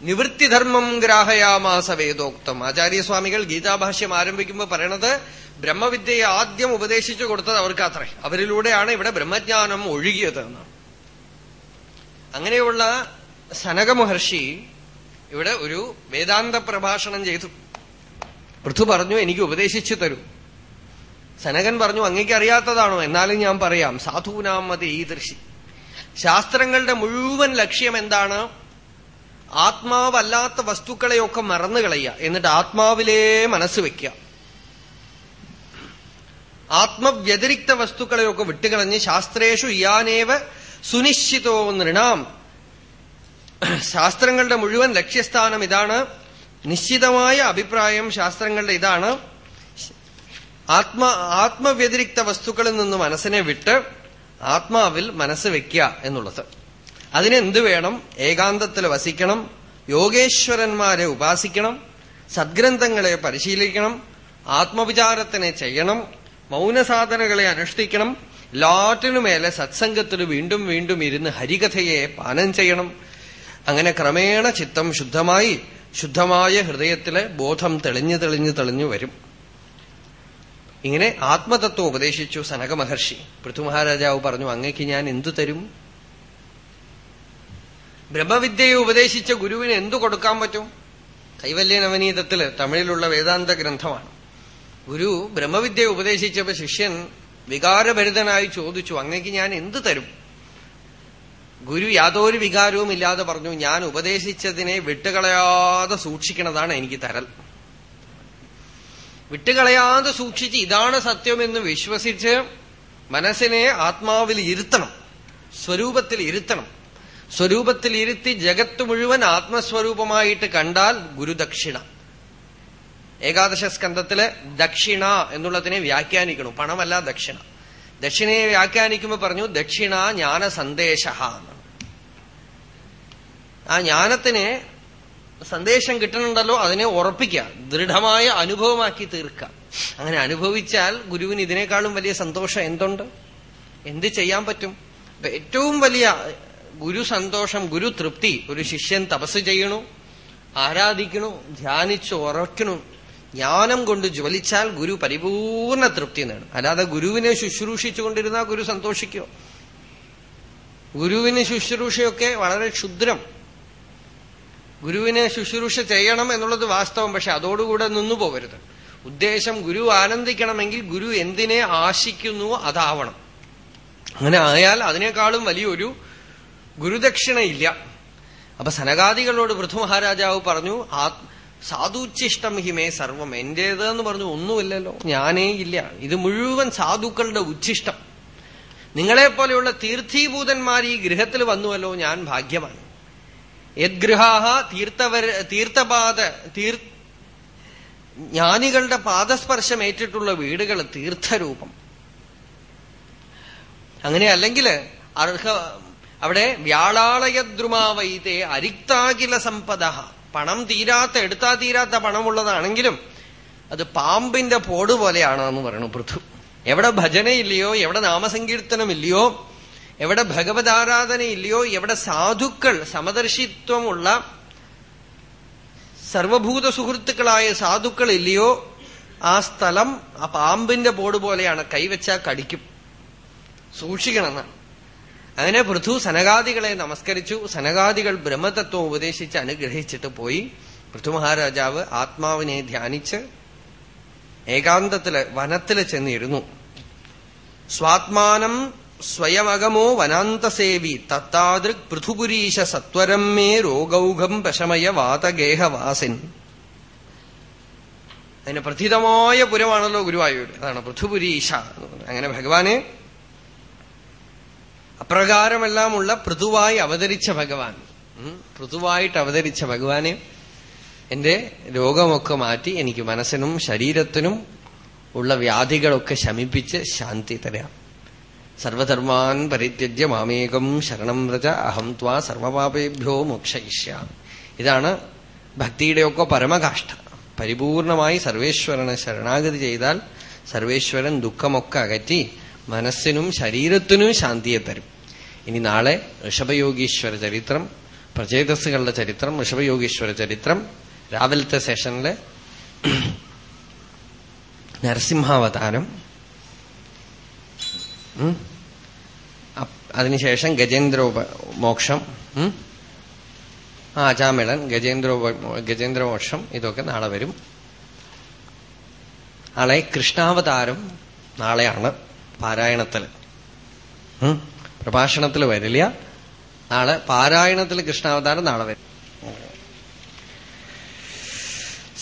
A: നിവൃത്തിധർമ്മം ഗ്രാഹയാമാസ വേദോക്തം. ആചാര്യസ്വാമികൾ ഗീതാഭാഷ്യം ആരംഭിക്കുമ്പോൾ പറയണത് ബ്രഹ്മവിദ്യയെ ആദ്യം ഉപദേശിച്ചു കൊടുത്തത് അവർക്കത്രേ അവരിലൂടെയാണ് ഇവിടെ ബ്രഹ്മജ്ഞാനം ഒഴുകിയത് എന്നാണ് അങ്ങനെയുള്ള സനക മഹർഷി ഇവിടെ ഒരു വേദാന്ത പ്രഭാഷണം ചെയ്തു. പൃഥു പറഞ്ഞു എനിക്ക് ഉപദേശിച്ചു തരൂ. സനകൻ പറഞ്ഞു അങ്ങേക്ക് അറിയാത്തതാണോ? എന്നാലും ഞാൻ പറയാം. സാധൂനാം മതി ഈ ദൃശി ശാസ്ത്രങ്ങളുടെ മുഴുവൻ ലക്ഷ്യം എന്താണ്? ആത്മാവല്ലാത്ത വസ്തുക്കളെയൊക്കെ മറന്നു കളയുക. എന്നിട്ട് ആത്മാവിലേ മനസ്സ് വെക്കുക. ആത്മവ്യതിരിക്ത വസ്തുക്കളെയൊക്കെ വിട്ടുകളഞ്ഞ് ശാസ്ത്രേഷു ഇയാനേവ സുനിശ്ചിതോ നൃണാം. ശാസ്ത്രങ്ങളുടെ മുഴുവൻ ലക്ഷ്യസ്ഥാനം ഇതാണ്. നിശ്ചിതമായ അഭിപ്രായം ശാസ്ത്രങ്ങളുടെ ഇതാണ്. ആത്മ ആത്മവ്യതിരിക്ത വസ്തുക്കളിൽ നിന്ന് മനസ്സിനെ വിട്ട് ആത്മാവിൽ മനസ്സ് വെക്കുക എന്നുള്ളത്. അതിനെന്ത് വേണം? ഏകാന്തത്തിൽ വസിക്കണം യോഗേശ്വരന്മാരെ ഉപാസിക്കണം സദ്ഗ്രന്ഥങ്ങളെ പരിശീലിക്കണം ആത്മവിചാരത്തിനെ ചെയ്യണം മൗനസാധനകളെ അനുഷ്ഠിക്കണം എല്ലാറ്റിനു മേലെ സത്സംഗത്തിൽ വീണ്ടും വീണ്ടും ഇരുന്ന് ഹരികഥയെ പാനം ചെയ്യണം. അങ്ങനെ ക്രമേണ ചിത്തം ശുദ്ധമായി ശുദ്ധമായ ഹൃദയത്തിലെ ബോധം തെളിഞ്ഞു തെളിഞ്ഞു തെളിഞ്ഞു വരും. ഇങ്ങനെ ആത്മതത്വം ഉപദേശിച്ചു സനക മഹർഷി പൃഥ്വിമഹാരാജാവ് പറഞ്ഞു അങ്ങക്ക് ഞാൻ എന്തു തരും? ബ്രഹ്മവിദ്യയെ ഉപദേശിച്ച ഗുരുവിന് എന്തു കൊടുക്കാൻ പറ്റും? കൈവല്യ നവനീതത്തിൽ തമിഴിലുള്ള വേദാന്ത ഗ്രന്ഥമാണ്. ഗുരു ബ്രഹ്മവിദ്യ ഉപദേശിച്ചപ്പോ ശിഷ്യൻ വികാരഭരിതനായി ചോദിച്ചു അങ്ങക്ക് ഞാൻ എന്തു തരും? ഗുരു യാതൊരു വികാരവും ഇല്ലാതെ പറഞ്ഞു ഞാൻ ഉപദേശിച്ചതിനെ വിട്ടുകളയാതെ സൂക്ഷിക്കണതാണ് എനിക്ക് തരൽ. വിട്ടുകളയാതെ സൂക്ഷിച്ച് ഇതാണ് സത്യമെന്ന് വിശ്വസിച്ച് മനസ്സിനെ ആത്മാവിൽ ഇരുത്തണം. സ്വരൂപത്തിൽ ഇരുത്തണം. സ്വരൂപത്തിൽ ഇരുത്തി ജഗത്ത് മുഴുവൻ ആത്മസ്വരൂപമായിട്ട് കണ്ടാൽ ഗുരുദക്ഷിണ ഏകാദശ സ്കന്ധത്തിൽ ദക്ഷിണ എന്നുള്ളതിനെ വ്യാഖ്യാനിക്കണം പണമല്ല ദക്ഷിണ. ദക്ഷിണയെ വ്യാഖ്യാനിക്കുമ്പോൾ പറഞ്ഞു ദക്ഷിണ ജ്ഞാന സന്ദേശ ആ ജ്ഞാനത്തിന് സന്ദേശം കിട്ടണുണ്ടല്ലോ അതിനെ ഉറപ്പിക്കുക ദൃഢമായ അനുഭവമാക്കി തീർക്കുക. അങ്ങനെ അനുഭവിച്ചാൽ ഗുരുവിന് ഇതിനേക്കാളും വലിയ സന്തോഷം എന്തുണ്ട്? എന്ത് ചെയ്യാൻ പറ്റും? ഏറ്റവും വലിയ ഗുരു സന്തോഷം ഗുരു തൃപ്തി ഒരു ശിഷ്യൻ തപസ് ചെയ്യണു ആരാധിക്കണു ധ്യാനിച്ചു ഉറക്കണു ജ്ഞാനം കൊണ്ട് ജ്വലിച്ചാൽ ഗുരു പരിപൂർണ തൃപ്തി നേടും. അല്ലാതെ ഗുരുവിനെ ശുശ്രൂഷിച്ചുകൊണ്ടിരുന്നാൽ ഗുരു സന്തോഷിക്കോ? ഗുരുവിന് ശുശ്രൂഷയൊക്കെ വളരെ ക്ഷുദ്രം. ഗുരുവിനെ ശുശ്രൂഷ ചെയ്യണം എന്നുള്ളത് വാസ്തവം പക്ഷെ അതോടുകൂടെ നിന്നു പോകരുത് ഉദ്ദേശം ഗുരു ആനന്ദിക്കണമെങ്കിൽ ഗുരു എന്തിനെ ആശിക്കുന്നു അതാവണം. അങ്ങനെ ആയാൽ അതിനേക്കാളും വലിയൊരു ഗുരുദക്ഷിണയില്ല. അപ്പൊ സനകാദികളോട് പൃഥു മഹാരാജാവ് പറഞ്ഞു ആ സാധുച്ചിഷ്ടം ഹിമേ സർവം. എന്റേത് എന്ന് പറഞ്ഞു ഒന്നുമില്ലല്ലോ. ഞാനേ ഇല്ല. ഇത് മുഴുവൻ സാധുക്കളുടെ ഉച്ഛിഷ്ടം. നിങ്ങളെപ്പോലെയുള്ള തീർത്ഥീഭൂതന്മാർ ഈ ഗൃഹത്തിൽ വന്നുവല്ലോ ഞാൻ ഭാഗ്യമാണ് യദ്ഗൃഹാഹ തീർത്ഥവര തീർത്ഥപാദ തീർ ജ്ഞാനികളുടെ പാദസ്പർശം ഏറ്റിട്ടുള്ള വീടുകൾ തീർത്ഥരൂപം. അങ്ങനെ അല്ലെങ്കിൽ അർഹ അവിടെ വ്യാളാളയദ്രുമാവൈതേ അരിക്താകില സമ്പദ പണം തീരാത്ത എടുത്താ തീരാത്ത പണമുള്ളതാണെങ്കിലും അത് പാമ്പിന്റെ പോട് പോലെയാണെന്ന് പറയണു പൃഥു. എവിടെ ഭജനയില്ലയോ എവിടെ നാമസങ്കീർത്തനമില്ലയോ എവിടെ ഭഗവത് ആരാധനയില്ലയോ എവിടെ സാധുക്കൾ സമദർശിത്വമുള്ള സർവഭൂത സുഹൃത്തുക്കളായ സാധുക്കൾ ഇല്ലയോ ആ സ്ഥലം ആ പാമ്പിന്റെ ബോർഡ് പോലെയാണ് കൈവച്ചാൽ കടിക്കും. സൂക്ഷിക്കണമെന്ന്. അങ്ങനെ പൃഥു സനകാദികളെ നമസ്കരിച്ചു. സനകാദികൾ ബ്രഹ്മതത്വം ഉപദേശിച്ച് അനുഗ്രഹിച്ചിട്ട് പോയി. പൃഥു മഹാരാജാവ് ആത്മാവിനെ ധ്യാനിച്ച് ഏകാന്തത്തിൽ വനത്തിൽ ചെന്നിരുന്നു. സ്വാത്മാനം സ്വയമകമോ വനാന്തസേവി തത്താദൃക് പൃഥുപുരീശ സത്വരം മേ രോഗൗഘം പശമയ വാതഗേഹവാസിൻ. അതിന് പ്രഥിതമായ പുരമാണല്ലോ ഗുരുവായൂർ അതാണ് പൃഥുപുരീശ അങ്ങനെ ഭഗവാനെ അപ്രകാരമെല്ലാമുള്ള പൃഥുവായി അവതരിച്ച ഭഗവാൻ. പൃഥുവായിട്ട് അവതരിച്ച ഭഗവാനെ എന്റെ രോഗമൊക്കെ മാറ്റി എനിക്ക് മനസ്സിനും ശരീരത്തിനും ഉള്ള വ്യാധികളൊക്കെ ശമിപ്പിച്ച് ശാന്തി തരാം. സർവധർമാൻ പരിത്യജ്യ മാമേകം ശരണം വ്രജ അഹം ത്വാ സർവപാപേഭ്യോ മോക്ഷയിഷ്യാം ഇതാണ് ഭക്തിയുടെയൊക്കെ പരമകാഷ്ഠ. പരിപൂർണമായി സർവേശ്വരനെ ശരണാഗതി ചെയ്താൽ സർവേശ്വരൻ ദുഃഖമൊക്കെ അകറ്റി മനസ്സിനും ശരീരത്തിനും ശാന്തിയെ തരും. ഇനി നാളെ ഋഷഭയോഗീശ്വര ചരിത്രം പ്രചേതസ്സുകളുടെ ചരിത്രം ഋഷഭയോഗീശ്വര ചരിത്രം രാവിലത്തെ സെഷനിൽ നരസിംഹാവതാരം അതിനുശേഷം ഗജേന്ദ്രോപ മോക്ഷം ആചാമിളൻ ഗജേന്ദ്രോപ ഗജേന്ദ്രോ ഗജേന്ദ്രമോക്ഷം ഇതൊക്കെ നാളെ വരും. നാളെ കൃഷ്ണാവതാരം നാളെയാണ് പാരായണത്തിൽ പ്രഭാഷണത്തിൽ വരില്ല. നാളെ പാരായണത്തിൽ കൃഷ്ണാവതാരം നാളെ വരും.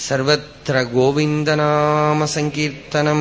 A: സർവത്ര ഗോവിന്ദനാമ സങ്കീർത്തനം